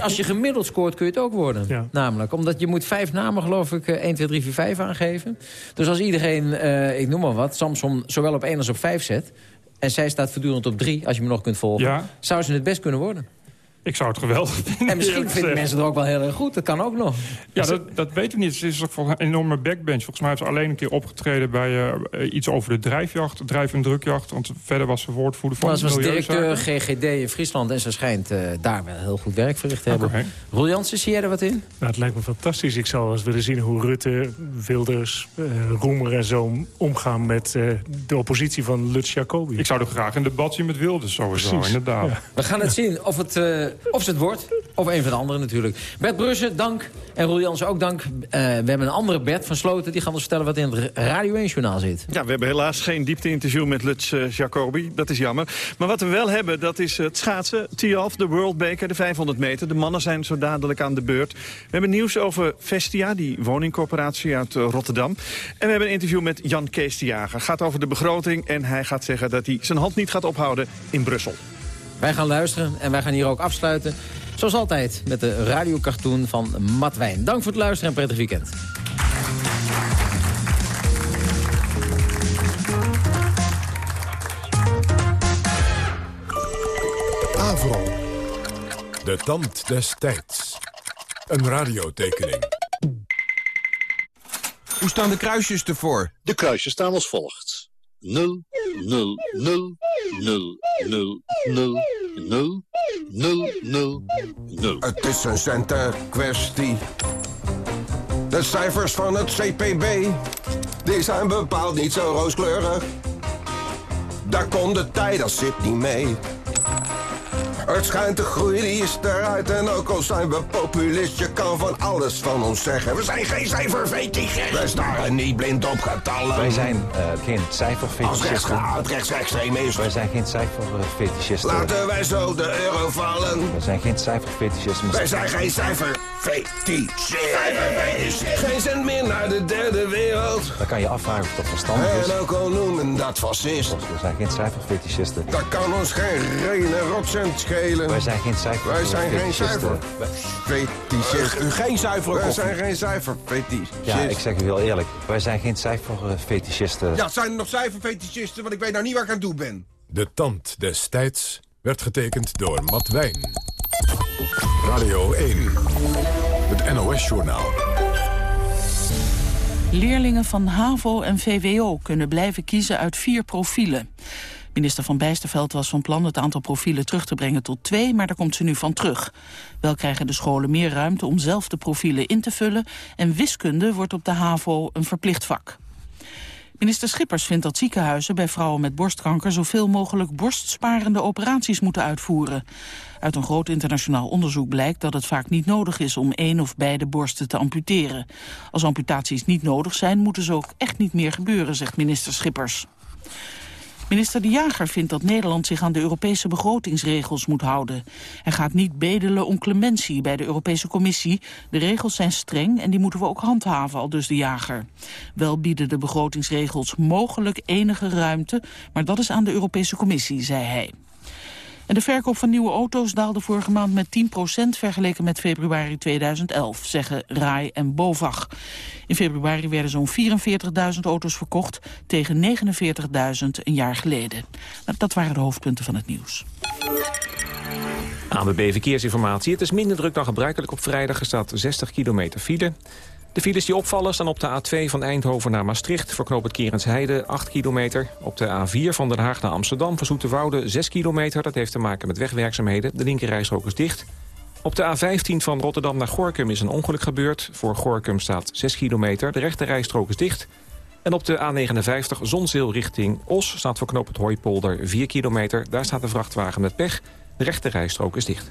Als- je gemiddeld scoort, kun je het ook worden. Namelijk, omdat je moet vijf namen, geloof ik, eh, 1, 2, 3, 4, 5 aangeven. Dus als iedereen, eh, ik noem maar wat, Samson zowel op 1 als op 5 zet... en zij staat voortdurend op 3, als je me nog kunt volgen... Ja. zou ze het best kunnen worden. Ik zou het geweldig vinden. En misschien vinden mensen er ook wel heel erg goed. Dat kan ook nog. Ja, dat, dat weten we niet. Ze is ook voor een enorme backbench. Volgens mij heeft ze alleen een keer opgetreden bij eh, iets over de drijfjacht. Drijf- en drukjacht. Want verder was ze woordvoerder van Maar ze was directeur GGD in Friesland... en ze schijnt eh, daar wel heel goed werk verricht te hebben. Roel Jansen, zie jij er wat in? Nou, het lijkt me fantastisch. Ik zou wel eens willen zien hoe Rutte, Wilders, eh, Roemer en zo omgaan met eh, de oppositie van Lutz Jacobi. Ik zou er graag een debat zien met Wilders sowieso, Precies. inderdaad. Ja. We gaan het zien of, het, eh, of ze het wordt. Of een van de anderen natuurlijk. Bert Brussen, dank. En Roel Jansen ook dank. Eh, we hebben een andere Bert van Sloten. Die gaat ons vertellen wat in het Radio 1-journaal zit. Ja, we hebben helaas geen diepte-interview met Lutz eh, Jacobi. Dat is jammer. Maar wat we wel hebben, dat is het schaatsen. Tee-off, de World Beker, de 500 meter. De mannen zijn zo dadelijk aan de beurt. We hebben nieuws over Vestia, die woningcorporatie uit eh, Rotterdam. En we hebben een interview met Jan Kees de. Gaat over de begroting en hij gaat zeggen dat hij zijn hand niet gaat ophouden in Brussel. Wij gaan luisteren en wij gaan hier ook afsluiten. Zoals altijd met de radiocartoon van Matt Wijn. Dank voor het luisteren en prettig weekend. Avro. De tand des tijds. Een radiotekening. Hoe staan de kruisjes ervoor? De kruisjes staan als volgt. 0, 0, 0, 0, 0, 0, 0, 0, 0, 0. Het is een centenkwestie. De cijfers van het CPB, die zijn bepaald niet zo rooskleurig. daar kon de tijd, dat zit niet mee. Het schijnt te groeien, die is eruit. En ook al zijn we populist, je kan van alles van ons zeggen. We zijn geen cijferfetischist. We staren niet blind op getallen. Wij zijn uh, geen Als cijferfetischisten. rechtsgehaald, rechtsextremist. Wij zijn geen cijferfetischisten. Laten wij zo de euro vallen. Wij zijn geen cijferfetischisten. Wij zijn geen cijferfetischist. Geen cent meer naar de derde wereld. Dan kan je afvragen of dat verstandig is. En ook al noemen dat fascist. We zijn geen cijferfetischisten. Dat kan ons geen rene rotcent schelen. Wij zijn geen cijfer. Wij zijn geen. U geen zuivere Wij zijn geen cijferfetischist. Ja, ik zeg u heel eerlijk. Wij zijn geen cijferfetischisten. Ja, zijn er nog cijferfetischisten? Want ik weet nou niet waar ik aan toe ben. De tand des tijds werd getekend door Matt Wijn. Radio 1. Het NOS-journaal. Leerlingen van HAVO en VWO kunnen blijven kiezen uit vier profielen. Minister Van Bijsterveld was van plan het aantal profielen terug te brengen tot twee, maar daar komt ze nu van terug. Wel krijgen de scholen meer ruimte om zelf de profielen in te vullen en wiskunde wordt op de HAVO een verplicht vak. Minister Schippers vindt dat ziekenhuizen bij vrouwen met borstkanker zoveel mogelijk borstsparende operaties moeten uitvoeren. Uit een groot internationaal onderzoek blijkt dat het vaak niet nodig is om één of beide borsten te amputeren. Als amputaties niet nodig zijn, moeten ze ook echt niet meer gebeuren, zegt minister Schippers. Minister De Jager vindt dat Nederland zich aan de Europese begrotingsregels moet houden. Hij gaat niet bedelen om clementie bij de Europese Commissie. De regels zijn streng en die moeten we ook handhaven, al dus De Jager. Wel bieden de begrotingsregels mogelijk enige ruimte, maar dat is aan de Europese Commissie, zei hij. En de verkoop van nieuwe auto's daalde vorige maand met 10% vergeleken met februari 2011, zeggen RAI en BOVAG. In februari werden zo'n 44.000 auto's verkocht tegen 49.000 een jaar geleden. Nou, dat waren de hoofdpunten van het nieuws. ANWB Verkeersinformatie. Het is minder druk dan gebruikelijk op vrijdag. Er staat 60 kilometer file. De files die opvallen staan op de A2 van Eindhoven naar Maastricht... voor knoop het Kerensheide 8 kilometer. Op de A4 van Den Haag naar Amsterdam voor Zoeterwoude 6 kilometer. Dat heeft te maken met wegwerkzaamheden. De linkerrijstrook is dicht. Op de A15 van Rotterdam naar Gorkum is een ongeluk gebeurd. Voor Gorkum staat 6 kilometer. De rechterrijstrook is dicht. En op de A59 Zonzeel richting Os staat voor knoop het Hooipolder 4 kilometer. Daar staat de vrachtwagen met pech. De rechterrijstrook is dicht.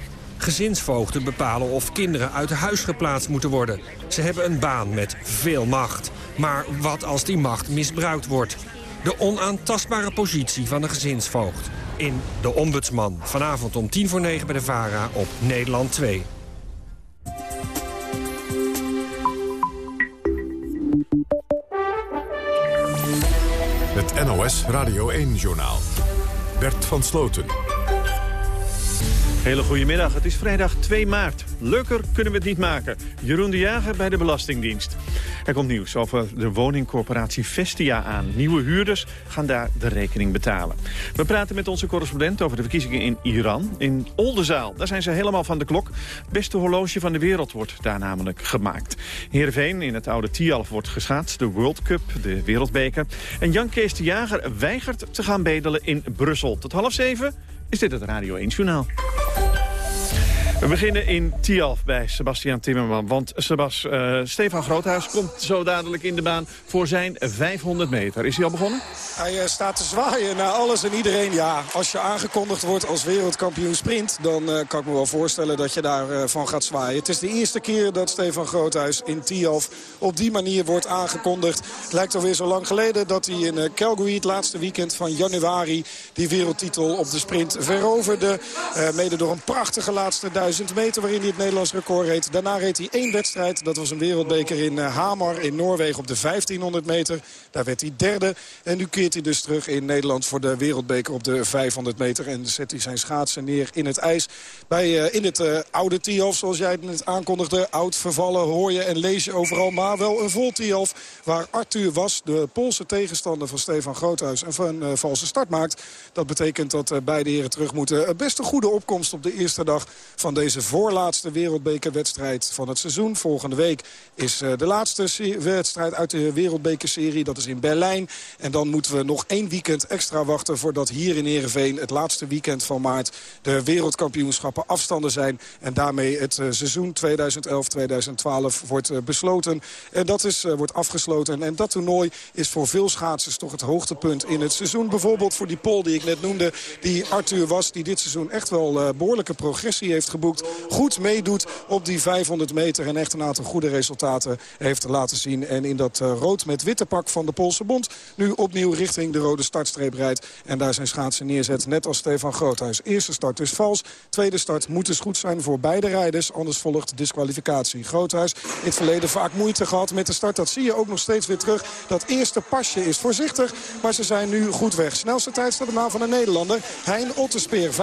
Gezinsvoogden bepalen of kinderen uit huis geplaatst moeten worden. Ze hebben een baan met veel macht. Maar wat als die macht misbruikt wordt? De onaantastbare positie van de gezinsvoogd. In De Ombudsman. Vanavond om tien voor negen bij de VARA op Nederland 2. Het NOS Radio 1-journaal. Bert van Sloten. Hele goedemiddag, het is vrijdag 2 maart. Leuker kunnen we het niet maken. Jeroen de Jager bij de Belastingdienst. Er komt nieuws over de woningcorporatie Vestia aan. Nieuwe huurders gaan daar de rekening betalen. We praten met onze correspondent over de verkiezingen in Iran. In Oldenzaal, daar zijn ze helemaal van de klok. Beste horloge van de wereld wordt daar namelijk gemaakt. Heerenveen in het oude Tialf wordt geschaatst. De World Cup, de Wereldbeker. En Jan Kees de Jager weigert te gaan bedelen in Brussel. Tot half zeven is dit het Radio 1 Journaal. We beginnen in Tialf bij Sebastian Timmerman. Want Sebas, eh, Stefan Groothuis komt zo dadelijk in de baan voor zijn 500 meter. Is hij al begonnen? Hij eh, staat te zwaaien naar alles en iedereen. Ja, als je aangekondigd wordt als wereldkampioen sprint... dan eh, kan ik me wel voorstellen dat je daarvan van gaat zwaaien. Het is de eerste keer dat Stefan Groothuis in Tialf op die manier wordt aangekondigd. Het lijkt alweer zo lang geleden dat hij in Calgary... het laatste weekend van januari die wereldtitel op de sprint veroverde. mede door een prachtige laatste duizend 1000 meter waarin hij het Nederlands record reed. Daarna reed hij één wedstrijd. Dat was een wereldbeker in uh, Hamar in Noorwegen op de 1500 meter. Daar werd hij derde. En nu keert hij dus terug in Nederland voor de wereldbeker op de 500 meter. En zet hij zijn schaatsen neer in het ijs. Bij, uh, in het uh, oude Tialf, zoals jij het aankondigde. Oud vervallen hoor je en lees je overal. Maar wel een vol Tialf waar Arthur was, de Poolse tegenstander van Stefan Groothuis... en van een valse start maakt. Dat betekent dat beide heren terug moeten. best een goede opkomst op de eerste dag van deze voorlaatste wereldbekerwedstrijd van het seizoen. Volgende week is de laatste wedstrijd uit de wereldbekerserie. Dat is in Berlijn. En dan moeten we nog één weekend extra wachten... voordat hier in Ereveen het laatste weekend van maart... de wereldkampioenschappen afstanden zijn. En daarmee het uh, seizoen 2011-2012 wordt uh, besloten. En dat is, wordt afgesloten. En dat toernooi is voor veel schaatsers toch het hoogtepunt in het seizoen. Bijvoorbeeld voor die Pol die ik net noemde, die Arthur was... die dit seizoen echt wel behoorlijke progressie heeft geboekt. Goed meedoet op die 500 meter en echt een aantal goede resultaten heeft laten zien. En in dat rood met witte pak van de Poolse Bond... nu opnieuw richting de rode startstreep rijdt. En daar zijn schaatsen neerzet, net als Stefan Groothuis. Eerste start dus vals. Tweede start moet dus goed zijn voor beide rijders. Anders volgt disqualificatie. Groothuis in het verleden vaak moeite gehad met de start. Dat zie je ook nog steeds weer terug. Dat eerste pasje is voorzichtig, maar ze zijn nu goed weg. Snelste tijd staat de naam van een Nederlander. Hein Otterspeer, 35-14.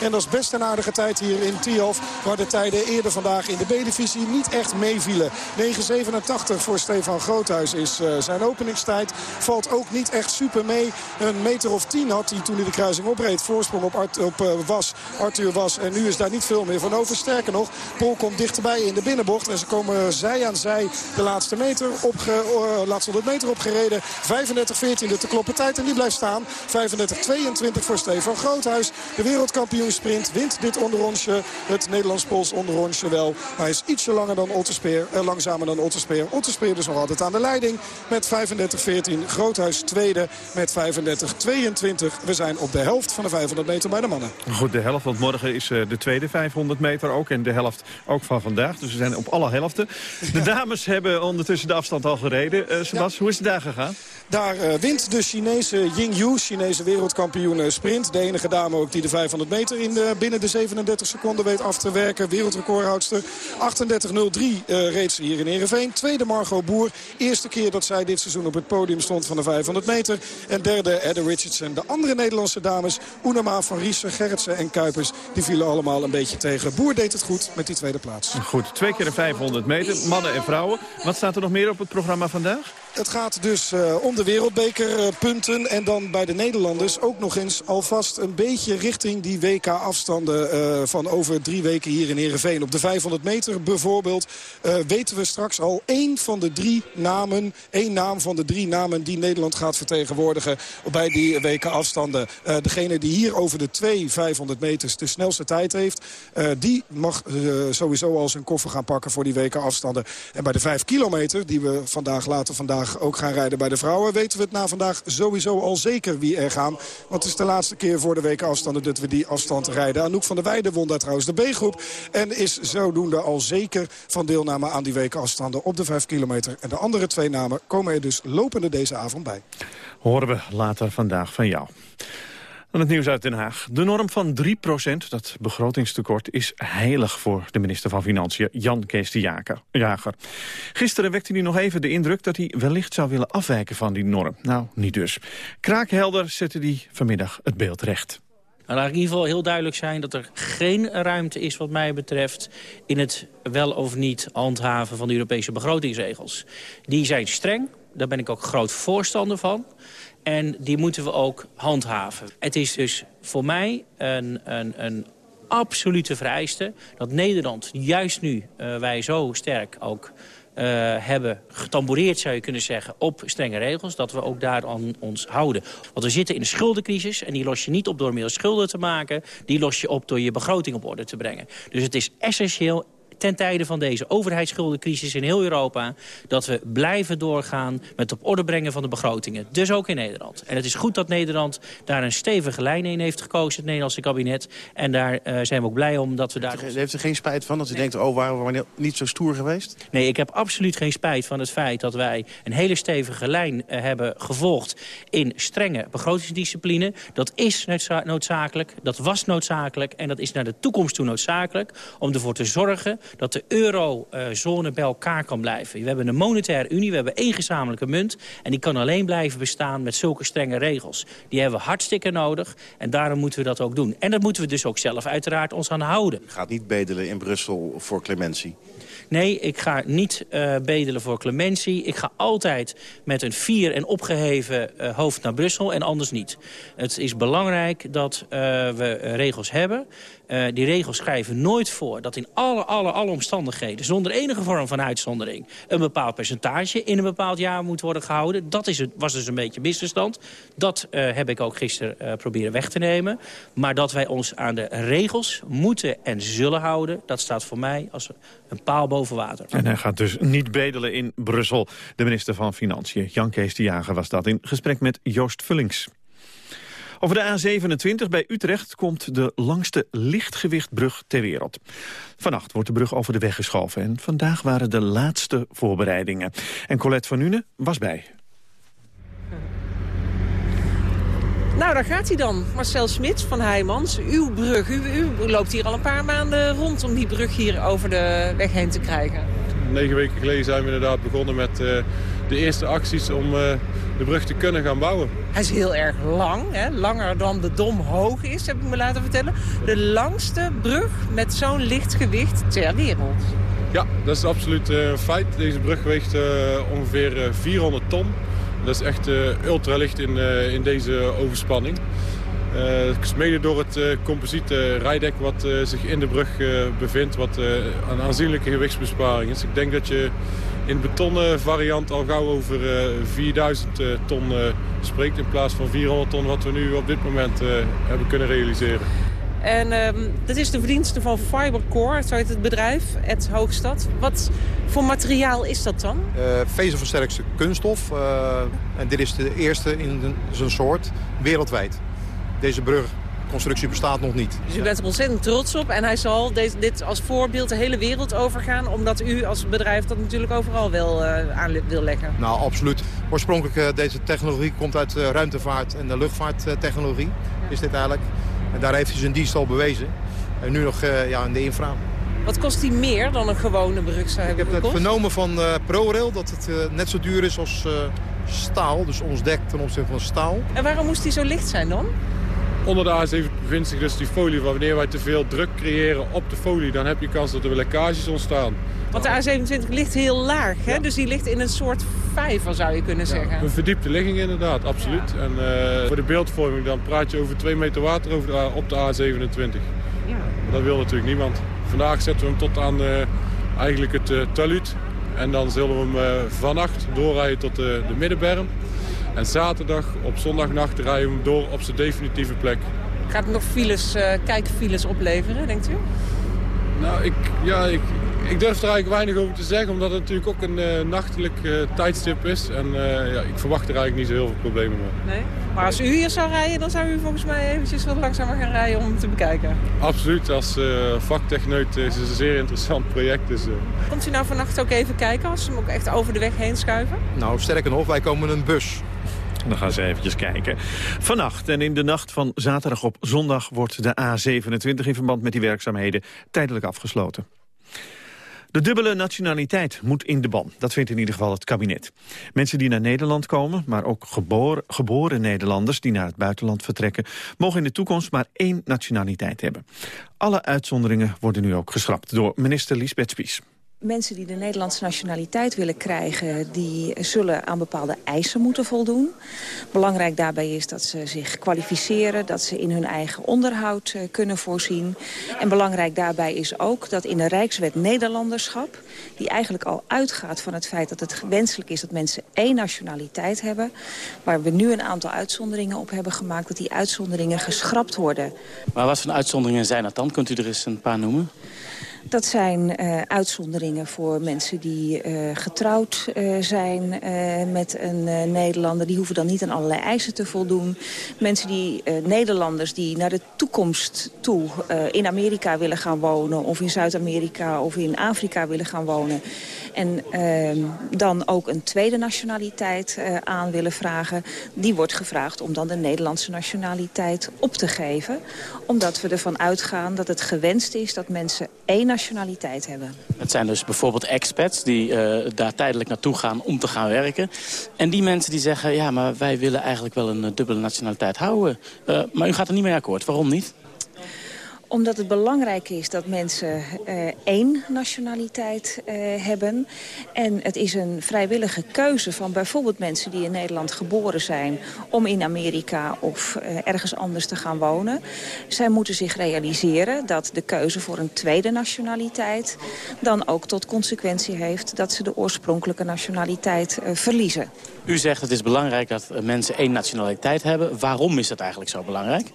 En dat is best een aardige tijd hier in Tialf. Waar de tijden eerder vandaag in de B-divisie niet echt meevielen. 9.87 voor Stefan Groothuis is uh, zijn openingstijd. Valt ook niet echt super mee. Een meter of tien had hij toen hij de kruising opreed. Voorsprong op, op uh, Was, Arthur Was. En nu is daar niet veel meer van over. Sterker nog, Pol komt dichterbij in de binnenbocht. En ze komen zij aan zij de laatste, meter opge, uh, laatste 100 meter opgereden. 35-14 te kloppen tijd. En die blijft staan. 35-22 voor Stefan Groothuis. De wereldkampioen sprint wint dit onderrondje. Het Nederlands-Pools onderrondje wel. Maar hij is ietsje langer dan Otterspeer. Eh, langzamer dan Otterspeer. Otterspeer dus nog altijd aan de leiding met 35-14. Groothuis tweede met 35-22. We zijn op de helft van de 500 meter bij de mannen. Goed, de helft, want morgen is uh, de tweede 500 meter ook. En de helft ook van vandaag. Dus we zijn op alle helften. De dames hebben ondertussen de afstand al gereden. Uh, Sebas, ja. hoe is het daar gegaan? Daar uh, wint de Chinese Ying Yu, Chinese wereldkampioen sprint. De enige dame ook die de 500 meter in de, binnen de 37 seconden weet af te werken. Wereldrecordhoudster. 38.03 reed ze hier in Ereveen. Tweede Margot Boer. Eerste keer dat zij dit seizoen op het podium stond van de 500 meter. En derde Edda Richardson. De andere Nederlandse dames, Oenema, Van Riesen, Gerritsen en Kuipers... die vielen allemaal een beetje tegen. Boer deed het goed met die tweede plaats. Goed, twee keer de 500 meter, mannen en vrouwen. Wat staat er nog meer op het programma vandaag? Het gaat dus uh, om de wereldbekerpunten. Uh, en dan bij de Nederlanders ook nog eens alvast een beetje richting die WK-afstanden uh, van over drie weken hier in Heerenveen. Op de 500 meter bijvoorbeeld weten we straks al één van de drie namen. één naam van de drie namen die Nederland gaat vertegenwoordigen bij die WK-afstanden. degene die hier over de twee 500 meters de snelste tijd heeft. die mag sowieso al zijn koffer gaan pakken voor die WK-afstanden. En bij de 5 kilometer die we vandaag later vandaag ook gaan rijden bij de vrouwen... weten we het na vandaag sowieso al zeker wie er gaan. Want het is de laatste keer voor de weken afstanden dat we die afstand rijden. Anouk van der Weijden won daar trouwens de B-groep. En is zodoende al zeker van deelname aan die weken afstanden op de 5 kilometer. En de andere twee namen komen er dus lopende deze avond bij. Horen we later vandaag van jou. Dan het nieuws uit Den Haag. De norm van 3% dat begrotingstekort, is heilig voor de minister van Financiën, Jan Kees de Jager. Gisteren wekte hij nog even de indruk dat hij wellicht zou willen afwijken van die norm. Nou, niet dus. Kraakhelder zette hij vanmiddag het beeld recht. Nou, laat in ieder geval heel duidelijk zijn dat er geen ruimte is wat mij betreft... in het wel of niet handhaven van de Europese begrotingsregels. Die zijn streng, daar ben ik ook groot voorstander van. En die moeten we ook handhaven. Het is dus voor mij een, een, een absolute vereiste dat Nederland juist nu uh, wij zo sterk ook uh, hebben getamboureerd, zou je kunnen zeggen, op strenge regels. Dat we ook daar aan ons houden. Want we zitten in een schuldencrisis en die los je niet op door meer schulden te maken. Die los je op door je begroting op orde te brengen. Dus het is essentieel ten tijde van deze overheidsschuldencrisis in heel Europa... dat we blijven doorgaan met het op orde brengen van de begrotingen. Dus ook in Nederland. En het is goed dat Nederland daar een stevige lijn in heeft gekozen, het Nederlandse kabinet. En daar uh, zijn we ook blij om dat we daar... Heeft u, heeft u geen spijt van dat u denkt, oh, waren we niet zo stoer geweest? Nee, ik heb absoluut geen spijt van het feit dat wij een hele stevige lijn uh, hebben gevolgd... in strenge begrotingsdiscipline. Dat is noodzakelijk, dat was noodzakelijk en dat is naar de toekomst toe noodzakelijk... om ervoor te zorgen dat de eurozone bij elkaar kan blijven. We hebben een monetaire unie, we hebben één gezamenlijke munt... en die kan alleen blijven bestaan met zulke strenge regels. Die hebben we hartstikke nodig en daarom moeten we dat ook doen. En dat moeten we dus ook zelf uiteraard ons aan houden. U gaat niet bedelen in Brussel voor clementie? Nee, ik ga niet uh, bedelen voor clementie. Ik ga altijd met een fier en opgeheven uh, hoofd naar Brussel en anders niet. Het is belangrijk dat uh, we regels hebben. Uh, die regels schrijven nooit voor dat in alle, alle, alle omstandigheden... zonder enige vorm van uitzondering... een bepaald percentage in een bepaald jaar moet worden gehouden. Dat is het, was dus een beetje misverstand. Dat uh, heb ik ook gisteren uh, proberen weg te nemen. Maar dat wij ons aan de regels moeten en zullen houden... dat staat voor mij als een paal boven water. En hij gaat dus niet bedelen in Brussel. De minister van Financiën, Jan Kees de Jager, was dat in gesprek met Joost Vullings. Over de A27 bij Utrecht komt de langste lichtgewichtbrug ter wereld. Vannacht wordt de brug over de weg geschoven en vandaag waren de laatste voorbereidingen. En Colette van Nune was bij. Nou, daar gaat hij dan. Marcel Smits van Heijmans, uw brug. U, u, loopt hier al een paar maanden rond om die brug hier over de weg heen te krijgen. Negen weken geleden zijn we inderdaad begonnen met uh, de eerste acties om uh, de brug te kunnen gaan bouwen. Hij is heel erg lang, hè? langer dan de Dom hoog is, heb ik me laten vertellen. De langste brug met zo'n licht gewicht ter wereld. Ja, dat is absoluut uh, een feit. Deze brug weegt ongeveer 400 ton. Dat is echt ultralicht in, in deze overspanning. Uh, mede door het uh, composiete rijdek wat zich in de brug bevindt, wat een aanzienlijke gewichtsbesparing is. Ik denk dat je in betonnen variant al gauw over 4000 ton spreekt in plaats van 400 ton wat we nu op dit moment hebben kunnen realiseren. En um, dat is de verdienste van Fibercore, zo heet het bedrijf, het Hoogstad. Wat voor materiaal is dat dan? Uh, vezelversterkste kunststof. Uh, en dit is de eerste in zijn soort wereldwijd. Deze brugconstructie bestaat nog niet. Dus u bent er ontzettend trots op en hij zal deze, dit als voorbeeld de hele wereld overgaan... omdat u als bedrijf dat natuurlijk overal wel uh, aan wil leggen. Nou, absoluut. Oorspronkelijk deze technologie komt uit ruimtevaart en de luchtvaarttechnologie, ja. is dit eigenlijk. En daar heeft hij zijn dienst al bewezen. En nu nog ja, in de infra. Wat kost die meer dan een gewone brug zou hebben Ik heb het vernomen van ProRail dat het net zo duur is als staal. Dus ons dek ten opzichte van staal. En waarom moest die zo licht zijn dan? Onder de A7 bevindt zich dus die folie. Wanneer wij te veel druk creëren op de folie, dan heb je kans dat er lekkages ontstaan. Want de A27 ligt heel laag, hè? Ja. dus die ligt in een soort vijver, zou je kunnen zeggen. Ja, een verdiepte ligging inderdaad, absoluut. Ja. En uh, voor de beeldvorming dan praat je over 2 meter water over de, op de A27. Ja. Dat wil natuurlijk niemand. Vandaag zetten we hem tot aan uh, eigenlijk het uh, talud. En dan zullen we hem vannacht doorrijden tot de middenberm. En zaterdag op zondagnacht rijden we hem door op zijn definitieve plek. Gaat het nog files, uh, kijkfiles opleveren, denkt u? Nou, ik, ja, ik, ik durf er eigenlijk weinig over te zeggen, omdat het natuurlijk ook een uh, nachtelijk uh, tijdstip is. En uh, ja, ik verwacht er eigenlijk niet zo heel veel problemen mee. Nee? Maar als u hier zou rijden, dan zou u volgens mij eventjes wat langzamer gaan rijden om te bekijken. Absoluut, als vaktechneut is het een zeer interessant project. Dus, Komt u nou vannacht ook even kijken, als ze hem ook echt over de weg heen schuiven? Nou, sterker nog, wij komen een bus. Dan gaan ze eventjes kijken. Vannacht en in de nacht van zaterdag op zondag wordt de A27 in verband met die werkzaamheden tijdelijk afgesloten. De dubbele nationaliteit moet in de ban. Dat vindt in ieder geval het kabinet. Mensen die naar Nederland komen, maar ook geboren, geboren Nederlanders... die naar het buitenland vertrekken... mogen in de toekomst maar één nationaliteit hebben. Alle uitzonderingen worden nu ook geschrapt door minister Liesbeth Spies. Mensen die de Nederlandse nationaliteit willen krijgen... die zullen aan bepaalde eisen moeten voldoen. Belangrijk daarbij is dat ze zich kwalificeren... dat ze in hun eigen onderhoud uh, kunnen voorzien. En belangrijk daarbij is ook dat in de Rijkswet Nederlanderschap... die eigenlijk al uitgaat van het feit dat het wenselijk is... dat mensen één nationaliteit hebben... waar we nu een aantal uitzonderingen op hebben gemaakt... dat die uitzonderingen geschrapt worden. Maar wat voor uitzonderingen zijn dat dan? Kunt u er eens een paar noemen? Dat zijn uh, uitzonderingen voor mensen die uh, getrouwd uh, zijn met een Nederlander. Die hoeven dan niet aan allerlei eisen te voldoen. Mensen die, Nederlanders die naar de toekomst toe in Amerika willen gaan wonen... of in Zuid-Amerika of in Afrika willen gaan wonen... En uh, dan ook een tweede nationaliteit uh, aan willen vragen. Die wordt gevraagd om dan de Nederlandse nationaliteit op te geven. Omdat we ervan uitgaan dat het gewenst is dat mensen één nationaliteit hebben. Het zijn dus bijvoorbeeld expats die uh, daar tijdelijk naartoe gaan om te gaan werken. En die mensen die zeggen, ja, maar wij willen eigenlijk wel een dubbele nationaliteit houden. Maar u gaat er niet mee akkoord. Waarom niet? Omdat het belangrijk is dat mensen uh, één nationaliteit uh, hebben. En het is een vrijwillige keuze van bijvoorbeeld mensen die in Nederland geboren zijn... om in Amerika of uh, ergens anders te gaan wonen. Zij moeten zich realiseren dat de keuze voor een tweede nationaliteit... dan ook tot consequentie heeft dat ze de oorspronkelijke nationaliteit verliezen. U zegt het is belangrijk dat mensen één nationaliteit hebben. Waarom is dat eigenlijk zo belangrijk?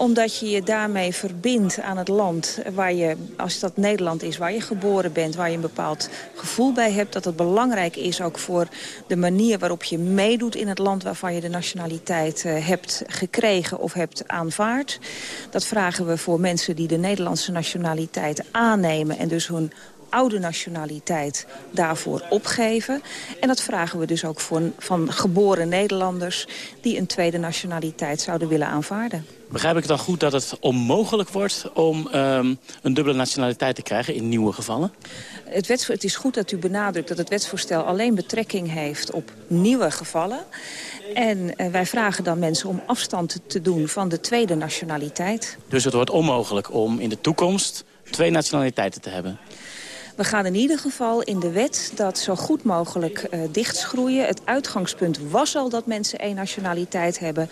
Omdat je je daarmee verbindt aan het land waar je, als dat Nederland is, waar je geboren bent, waar je een bepaald gevoel bij hebt. Dat het belangrijk is ook voor de manier waarop je meedoet in het land waarvan je de nationaliteit uh, hebt gekregen of hebt aanvaard. Dat vragen we voor mensen die de Nederlandse nationaliteit aannemen en dus hun oude nationaliteit daarvoor opgeven. En dat vragen we dus ook voor, van geboren Nederlanders... die een tweede nationaliteit zouden willen aanvaarden. Begrijp ik dan goed dat het onmogelijk wordt om um, een dubbele nationaliteit te krijgen in nieuwe gevallen? Het, wets, het is goed dat u benadrukt dat het wetsvoorstel alleen betrekking heeft op nieuwe gevallen. En uh, wij vragen dan mensen om afstand te doen van de tweede nationaliteit. Dus het wordt onmogelijk om in de toekomst twee nationaliteiten te hebben? We gaan in ieder geval in de wet dat zo goed mogelijk uh, dichtschroeien. Het uitgangspunt was al dat mensen één nationaliteit hebben.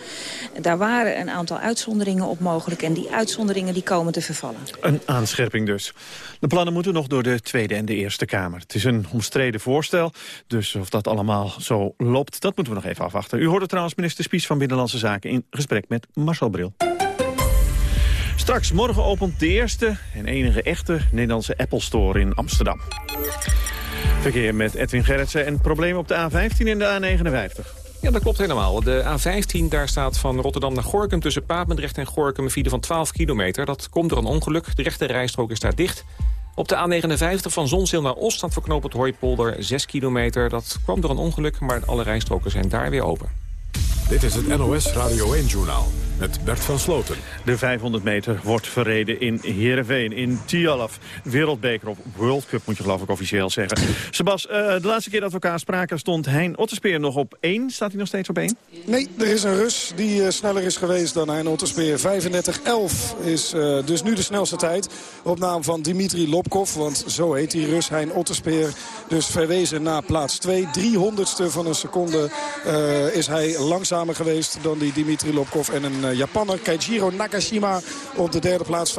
Daar waren een aantal uitzonderingen op mogelijk. En die uitzonderingen die komen te vervallen. Een aanscherping dus. De plannen moeten nog door de Tweede en de Eerste Kamer. Het is een omstreden voorstel, dus of dat allemaal zo loopt... dat moeten we nog even afwachten. U hoorde trouwens minister Spies van Binnenlandse Zaken... in gesprek met Marcel Bril. Straks morgen opent de eerste en enige echte Nederlandse Apple Store in Amsterdam. Verkeer met Edwin Gerritsen en problemen op de A15 en de A59. Ja, dat klopt helemaal. De A15, daar staat van Rotterdam naar Gorkum... tussen Papendrecht en Gorkum een file van 12 kilometer. Dat komt door een ongeluk. De rechte rijstrook is daar dicht. Op de A59 van Zonzeel naar Oost staat verknopend Hooipolder 6 kilometer. Dat kwam door een ongeluk, maar alle rijstroken zijn daar weer open. Dit is het NOS Radio 1-journaal met Bert van Sloten. De 500 meter wordt verreden in Heerenveen, in Tialaf. Wereldbeker of World Cup moet je geloof ik officieel zeggen. Sebas, uh, de laatste keer dat we elkaar spraken stond Hein Otterspeer nog op 1. Staat hij nog steeds op 1? Nee, er is een Rus die uh, sneller is geweest dan Hein Otterspeer. 35-11 is uh, dus nu de snelste tijd op naam van Dimitri Lobkov. Want zo heet die Rus, Hein Otterspeer. Dus verwezen naar plaats 2. 300ste van een seconde is hij geweest dan die Dimitri Lobkov. En een Japanner Keijiro Nagashima op de derde plaats 35-20.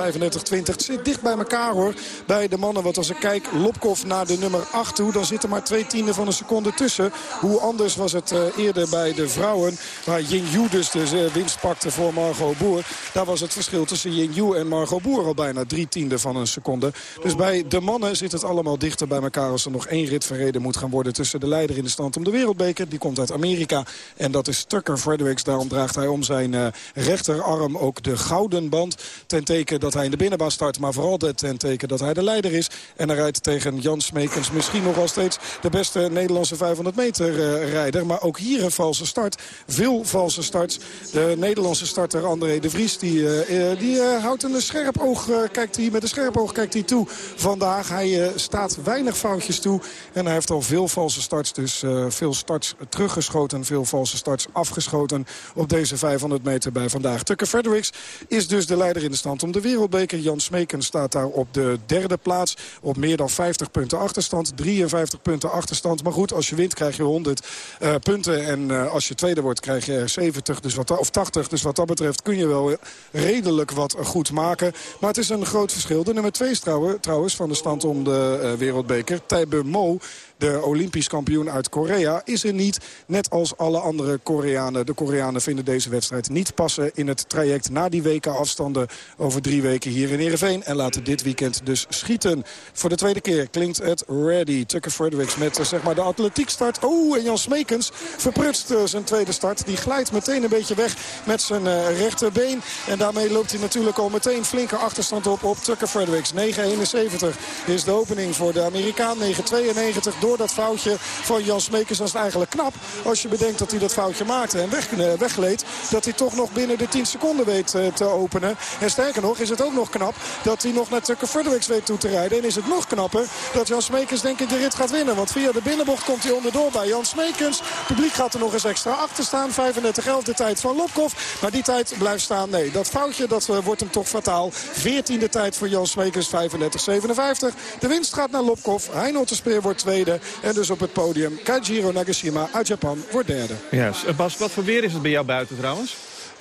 Het zit dicht bij elkaar hoor. Bij de mannen. Want als ik kijk Lobkov naar de nummer 8 toe. Dan zit er maar twee tienden van een seconde tussen. Hoe anders was het uh, eerder bij de vrouwen. Waar Yingyu dus de winst pakte voor Margot Boer. Daar was het verschil tussen Yingyu en Margot Boer al bijna drie tiende van een seconde. Dus bij de mannen zit het allemaal dichter bij elkaar. Als er nog één rit verreden moet gaan worden tussen de leider in de stand om de wereldbeker. Die komt uit Amerika. En dat is Tucker Fredericks. Daarom draagt hij om zijn uh, rechterarm ook de gouden band. Ten teken dat hij in de binnenbaan start. Maar vooral ten teken dat hij de leider is. En hij rijdt tegen Jan Smekens. Misschien nog wel steeds de beste Nederlandse 500 meter uh, rijder. Maar ook hier een valse start. Veel valse starts. De Nederlandse starter André de Vries. Die, uh, die houdt een scherp oog. kijkt hij, met een scherp oog kijkt hij toe vandaag. Hij staat weinig foutjes toe. En hij heeft al veel valse starts. Dus veel starts teruggeschoten. Veel valse starts afgeschoten op deze 500 meter bij vandaag. Tucker Fredericks is dus de leider in de stand om de wereldbeker. Jan Smeken staat daar op de derde plaats. Op meer dan 50 punten achterstand. 53 punten achterstand. Maar goed, als je wint krijg je 100 uh, punten. En uh, als je tweede wordt krijg je 70 dus wat, of 80. Dus wat dat betreft kun je wel redelijk wat goed maken. Maar het is een groot verschil. De nummer 2 trouwens van de stand om de wereldbeker. Taibe Mo de Olympisch kampioen uit Korea, is er niet. Net als alle andere Koreanen. De Koreanen vinden deze wedstrijd niet passen in het traject na die weken afstanden over drie weken hier in Ereveen. En laten dit weekend dus schieten. Voor de tweede keer klinkt het ready. Tucker Fredericks met uh, zeg maar de atletiekstart. Oh, en Jan Smekens verprutst uh, zijn tweede start. Die glijdt meteen een beetje weg met zijn uh, rechterbeen. En daarmee loopt hij natuurlijk al meteen flinke achterstand op op Tucker Fredericks. 9.71 is de opening voor de Amerikaan. 9.92 door dat foutje van Jan Smekens. Dat is eigenlijk knap als je bedenkt dat hij dat foutje maakte en weg, wegleed. Dat hij toch nog binnen de 10 seconden weet uh, te openen. En sterker nog is het ook nog knap dat hij nog naar Tucker Fredericks weet toe te rijden. En is het nog knapper dat Jan Smekens denk ik de rit gaat winnen. Want via de binnenbocht komt hij onderdoor bij Jan Smekens. Het publiek gaat er nog eens extra achter staan. 35-11 de tijd van Lopkov. Maar die tijd blijft staan. Nee, dat foutje dat uh, wordt hem toch fataal. 14e tijd voor Jan Smekens. 35-57. De winst gaat naar Lopkov. Heino Speer wordt tweede. En dus op het podium Kaijiro Nagashima uit Japan wordt derde. Ja, Bas, wat voor weer is het bij jou buiten trouwens?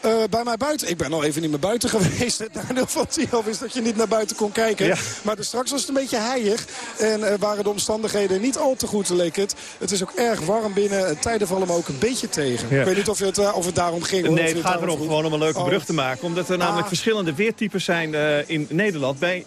Uh, bij mij buiten. Ik ben al even niet meer buiten geweest. Het nadeel van Tiof is dat je niet naar buiten kon kijken. Ja. Maar dus straks was het een beetje heilig. En uh, waren de omstandigheden niet al te goed, leek het. Het is ook erg warm binnen. Tijden vallen me ook een beetje tegen. Ja. Ik weet niet of het, uh, of het daarom ging. Nee, het, het gaat erom gewoon om een leuke oh. brug te maken. Omdat er namelijk ah. verschillende weertypes zijn in Nederland. Bij,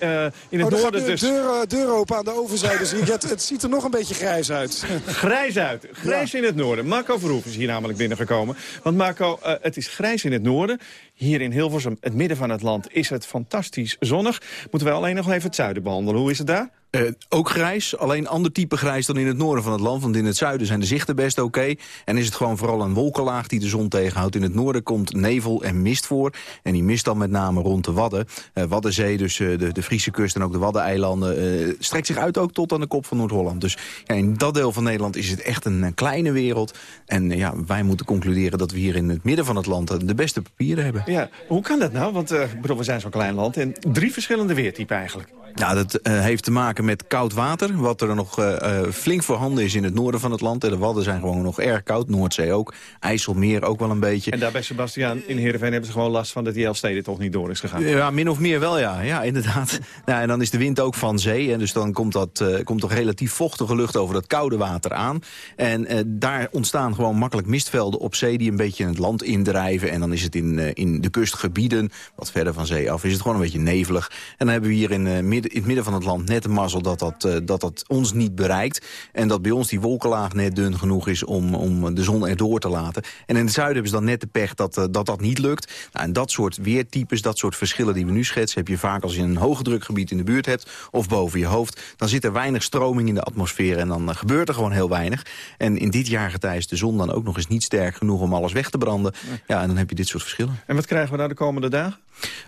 in het oh, noorden dus... Deur, deur open aan de overzijde. Dus het, het ziet er nog een beetje grijs uit. Grijs uit. Grijs ja. in het noorden. Marco Verhoef is hier namelijk binnengekomen. Want Marco, het is grijs in het noorden. Hier in Hilversum, het midden van het land, is het fantastisch zonnig. Moeten we alleen nog even het zuiden behandelen. Hoe is het daar? Uh, ook grijs, alleen ander type grijs dan in het noorden van het land. Want in het zuiden zijn de zichten best oké. Okay. En is het gewoon vooral een wolkenlaag die de zon tegenhoudt. In het noorden komt nevel en mist voor. En die mist dan met name rond de Wadden. Uh, Waddenzee, dus uh, de, de Friese kust en ook de Waddeneilanden... strekt zich uit ook tot aan de kop van Noord-Holland. Dus ja, in dat deel van Nederland is het echt een, een kleine wereld. En ja, wij moeten concluderen dat we hier in het midden van het land... de beste papieren hebben. Ja, hoe kan dat nou? Want bedoel, we zijn zo'n klein land. En drie verschillende weertypen eigenlijk. Nou, dat heeft te maken met koud water. Wat er nog uh, flink voorhanden is in het noorden van het land. De Wadden zijn gewoon nog erg koud. Noordzee ook. IJsselmeer ook wel een beetje. En daarbij, Sebastiaan, in Heerenveen hebben ze gewoon last van dat die Elfstede toch niet door is gegaan. Ja, min of meer wel, ja. Ja, inderdaad. nou, en dan is de wind ook van zee. En dus dan komt, dat, komt toch relatief vochtige lucht over dat koude water aan. En daar ontstaan gewoon makkelijk mistvelden op zee... die een beetje in het land indrijven. En dan is het in, in de kustgebieden, wat verder van zee af... is het gewoon een beetje nevelig. En dan hebben we hier in midden in het midden van het land net een mazzel dat dat, uh, dat dat ons niet bereikt. En dat bij ons die wolkenlaag net dun genoeg is om, om de zon erdoor te laten. En in het zuiden hebben ze dan net de pech dat uh, dat, dat niet lukt. Nou, en dat soort weertypes, dat soort verschillen die we nu schetsen... heb je vaak als je een hoge drukgebied in de buurt hebt of boven je hoofd. Dan zit er weinig stroming in de atmosfeer en dan uh, gebeurt er gewoon heel weinig. En in dit jaargetij is de zon dan ook nog eens niet sterk genoeg om alles weg te branden. Ja, en dan heb je dit soort verschillen. En wat krijgen we nou de komende dagen?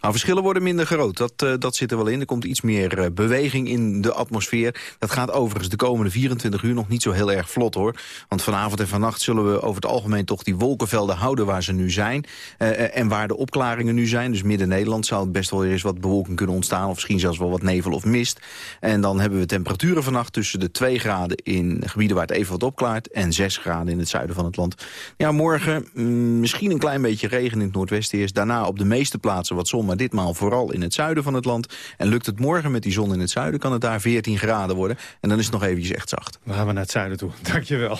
Nou, verschillen worden minder groot. Dat, uh, dat zit er wel in. Er komt iets meer uh, beweging in de atmosfeer. Dat gaat overigens de komende 24 uur nog niet zo heel erg vlot, hoor. Want vanavond en vannacht zullen we over het algemeen toch die wolkenvelden houden waar ze nu zijn. Uh, en waar de opklaringen nu zijn. Dus midden-Nederland zou het best wel eens wat bewolking kunnen ontstaan. Of misschien zelfs wel wat nevel of mist. En dan hebben we temperaturen vannacht tussen de 2 graden in gebieden waar het even wat opklaart. En 6 graden in het zuiden van het land. Ja, morgen mm, misschien een klein beetje regen in het noordwesten eerst. Daarna op de meeste plaatsen wat zon, maar ditmaal vooral in het zuiden van het land. En lukt het morgen met die zon in het zuiden, kan het daar 14 graden worden. En dan is het nog eventjes echt zacht. We gaan we naar het zuiden toe. Dankjewel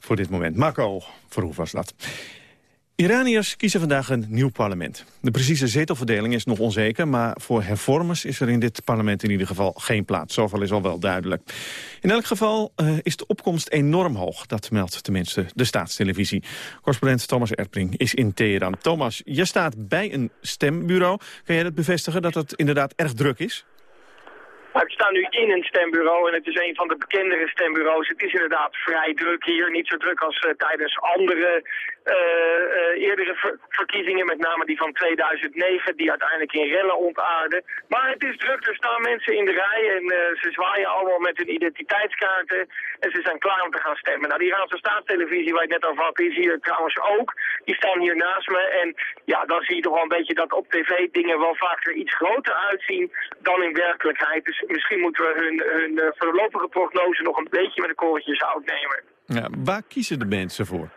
voor dit moment. Marco Verhoef was dat. Iraniërs kiezen vandaag een nieuw parlement. De precieze zetelverdeling is nog onzeker... maar voor hervormers is er in dit parlement in ieder geval geen plaats. Zoveel is al wel duidelijk. In elk geval uh, is de opkomst enorm hoog. Dat meldt tenminste de staatstelevisie. Correspondent Thomas Erpring is in Teheran. Thomas, je staat bij een stembureau. Kan jij dat bevestigen dat het inderdaad erg druk is? Nou, ik sta nu in een stembureau en het is een van de bekendere stembureaus. Het is inderdaad vrij druk hier. Niet zo druk als uh, tijdens andere eerdere ver verkiezingen, met name die van 2009, die uiteindelijk in rellen ontaarden. Maar het is druk, er staan mensen in de rij en uh, ze zwaaien allemaal met hun identiteitskaarten en ze zijn klaar om te gaan stemmen. Nou, die Iraanse staatstelevisie waar ik net over had, is hier trouwens ook. Die staan hier naast me en ja, dan zie je toch wel een beetje dat op tv dingen wel vaak er iets groter uitzien dan in werkelijkheid. Dus misschien moeten we hun, hun voorlopige prognose nog een beetje met een korreltje zout nemen. Ja, waar kiezen de mensen voor?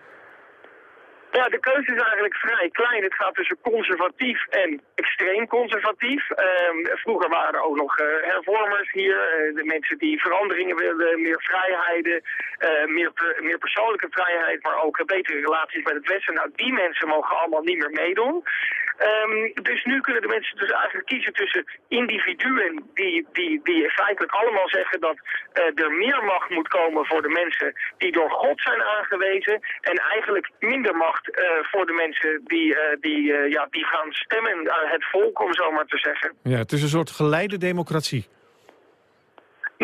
Ja, de keuze is eigenlijk vrij klein. Het gaat tussen conservatief en extreem conservatief. Um, vroeger waren er ook nog uh, hervormers hier. Uh, de mensen die veranderingen wilden, meer vrijheden, uh, meer, meer persoonlijke vrijheid, maar ook betere relaties met het Westen. Nou, die mensen mogen allemaal niet meer meedoen. Um, dus nu kunnen de mensen dus eigenlijk kiezen tussen individuen die, die, die feitelijk allemaal zeggen dat er meer macht moet komen voor de mensen die door God zijn aangewezen en eigenlijk minder macht uh, voor de mensen die, uh, die, uh, ja, die gaan stemmen, het volk om zo maar te zeggen. Ja, het is een soort geleide democratie.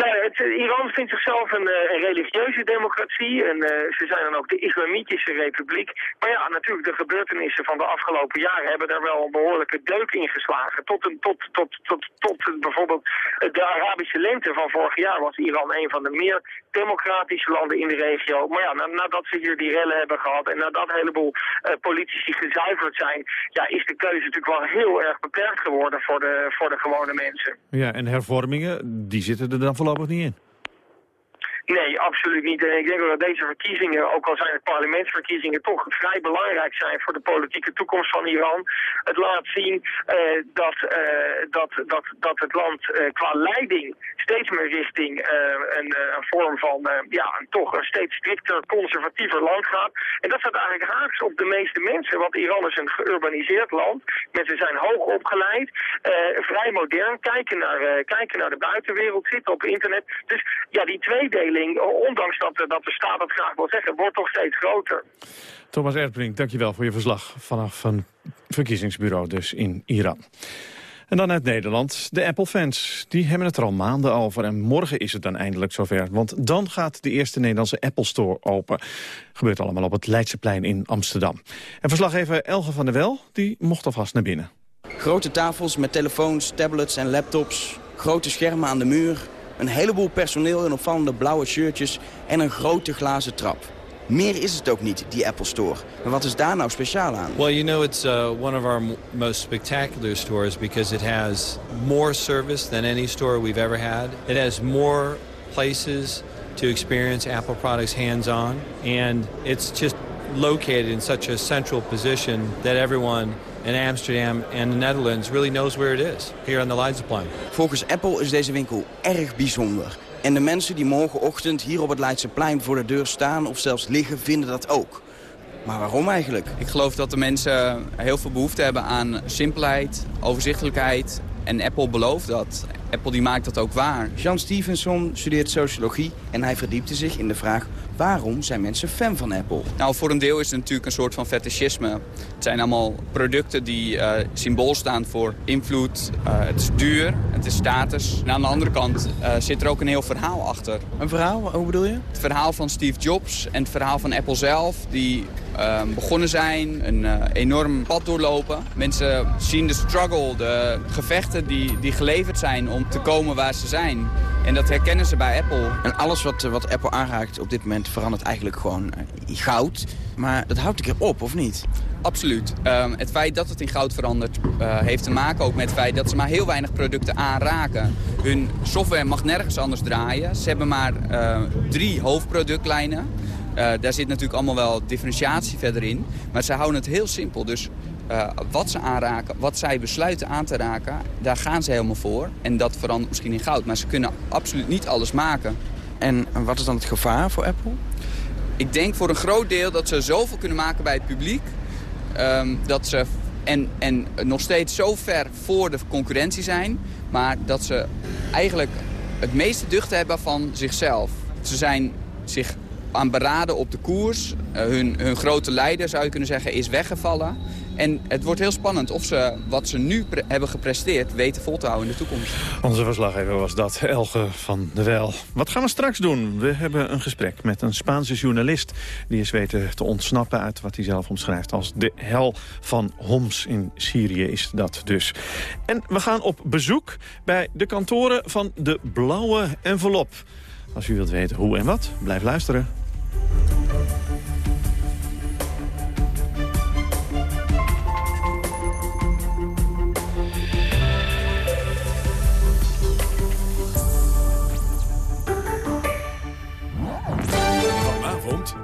Nou, Iran vindt zichzelf een, een religieuze democratie en ze zijn dan ook de Islamitische republiek. Maar ja, natuurlijk de gebeurtenissen van de afgelopen jaren hebben daar wel een behoorlijke deuk in geslagen. Tot, een, tot, tot, tot, tot bijvoorbeeld de Arabische lente van vorig jaar was Iran een van de meer democratische landen in de regio. Maar ja, nadat ze hier die rellen hebben gehad en nadat een heleboel politici gezuiverd zijn, ja, is de keuze natuurlijk wel heel erg beperkt geworden voor de, voor de gewone mensen. Ja, en hervormingen, die zitten er dan voorlopig niet in? Nee, absoluut niet. En ik denk dat deze verkiezingen, ook al zijn het parlementsverkiezingen, toch vrij belangrijk zijn voor de politieke toekomst van Iran. Het laat zien uh, dat, uh, dat, dat, dat het land uh, qua leiding steeds meer richting een, een, vorm van, ja, een, toch een steeds strikter, conservatiever land gaat. En dat staat eigenlijk haaks op de meeste mensen, want Iran is een geurbaniseerd land. Mensen zijn hoog opgeleid, vrij modern, kijken naar, kijken naar de buitenwereld, zitten op internet. Dus ja, die ondanks dat, dat de staat het graag wil zeggen, wordt toch steeds groter. Thomas Erdbrink, dankjewel voor je verslag vanaf een verkiezingsbureau dus in Iran. En dan uit Nederland, de Apple-fans. Die hebben het er al maanden over en morgen is het dan eindelijk zover. Want dan gaat de eerste Nederlandse Apple Store open. Gebeurt allemaal op het Leidseplein in Amsterdam. En verslaggever Elge van der Wel, die mocht alvast naar binnen. Grote tafels met telefoons, tablets en laptops. Grote schermen aan de muur. Een heleboel personeel in opvallende blauwe shirtjes en een grote glazen trap. Meer is het ook niet, die Apple Store. Maar wat is daar nou speciaal aan? Well, you know, it's uh, one of our most spectacular stores because it has more service than any store we've ever had. It has more places to experience Apple products hands-on. And it's just located in such a central position that everyone in Amsterdam and the Netherlands really knows where it is, here on the Leidseplein. Volgens Apple is deze winkel erg bijzonder. En de mensen die morgenochtend hier op het Leidseplein voor de deur staan of zelfs liggen, vinden dat ook. Maar waarom eigenlijk? Ik geloof dat de mensen heel veel behoefte hebben aan simpelheid, overzichtelijkheid. En Apple belooft dat. Apple die maakt dat ook waar. Jan Stevenson studeert sociologie en hij verdiepte zich in de vraag... waarom zijn mensen fan van Apple? Nou, voor een deel is het natuurlijk een soort van fetischisme. Het zijn allemaal producten die uh, symbool staan voor invloed. Uh, het is duur, het is status. En aan de andere kant uh, zit er ook een heel verhaal achter. Een verhaal? Hoe bedoel je? Het verhaal van Steve Jobs en het verhaal van Apple zelf... die begonnen zijn, een enorm pad doorlopen. Mensen zien de struggle, de gevechten die, die geleverd zijn... om te komen waar ze zijn. En dat herkennen ze bij Apple. En alles wat, wat Apple aanraakt op dit moment verandert eigenlijk gewoon in goud. Maar dat houdt een keer op, of niet? Absoluut. Um, het feit dat het in goud verandert uh, heeft te maken ook met het feit dat ze maar heel weinig producten aanraken. Hun software mag nergens anders draaien. Ze hebben maar uh, drie hoofdproductlijnen. Uh, daar zit natuurlijk allemaal wel differentiatie verder in. Maar ze houden het heel simpel. Dus uh, wat ze aanraken, wat zij besluiten aan te raken, daar gaan ze helemaal voor. En dat verandert misschien in goud. Maar ze kunnen absoluut niet alles maken. En wat is dan het gevaar voor Apple? Ik denk voor een groot deel dat ze zoveel kunnen maken bij het publiek. Um, dat ze en, en nog steeds zo ver voor de concurrentie zijn. Maar dat ze eigenlijk het meeste ducht hebben van zichzelf. Ze zijn zich aan beraden op de koers. Uh, hun, hun grote leider, zou je kunnen zeggen, is weggevallen. En het wordt heel spannend of ze wat ze nu hebben gepresteerd weten vol te houden in de toekomst. Onze verslaggever was dat, Elge van de Wel. Wat gaan we straks doen? We hebben een gesprek met een Spaanse journalist... die is weten te ontsnappen uit wat hij zelf omschrijft... als de hel van Homs in Syrië is dat dus. En we gaan op bezoek bij de kantoren van de Blauwe Envelop. Als u wilt weten hoe en wat, blijf luisteren.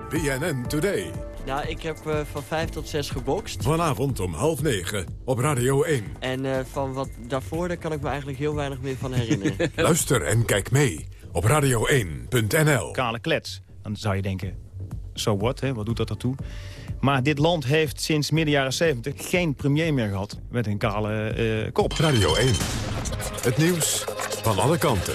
BNN Today. Nou, ik heb uh, van 5 tot 6 gebokst. Vanavond om half negen op Radio 1. En uh, van wat daarvoor, daar kan ik me eigenlijk heel weinig meer van herinneren. Luister en kijk mee op radio1.nl. Kale klets. Dan zou je denken, so what, hè? wat doet dat ertoe? Maar dit land heeft sinds midden jaren 70 geen premier meer gehad met een kale uh, kop. Radio 1. Het nieuws van alle kanten.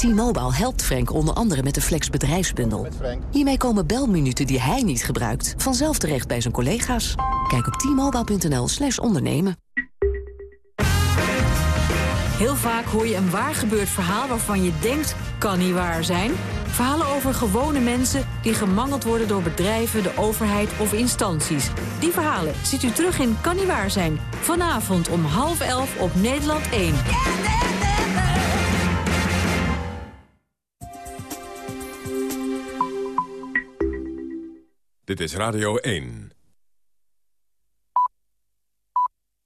T-Mobile helpt Frank onder andere met de Flex bedrijfsbundel. Hiermee komen belminuten die hij niet gebruikt... vanzelf terecht bij zijn collega's. Kijk op t-mobile.nl slash ondernemen. Heel vaak hoor je een waar gebeurd verhaal waarvan je denkt... kan niet waar zijn. Verhalen over gewone mensen die gemangeld worden door bedrijven... de overheid of instanties. Die verhalen ziet u terug in Kan niet waar zijn. Vanavond om half elf op Nederland 1. Dit is Radio 1.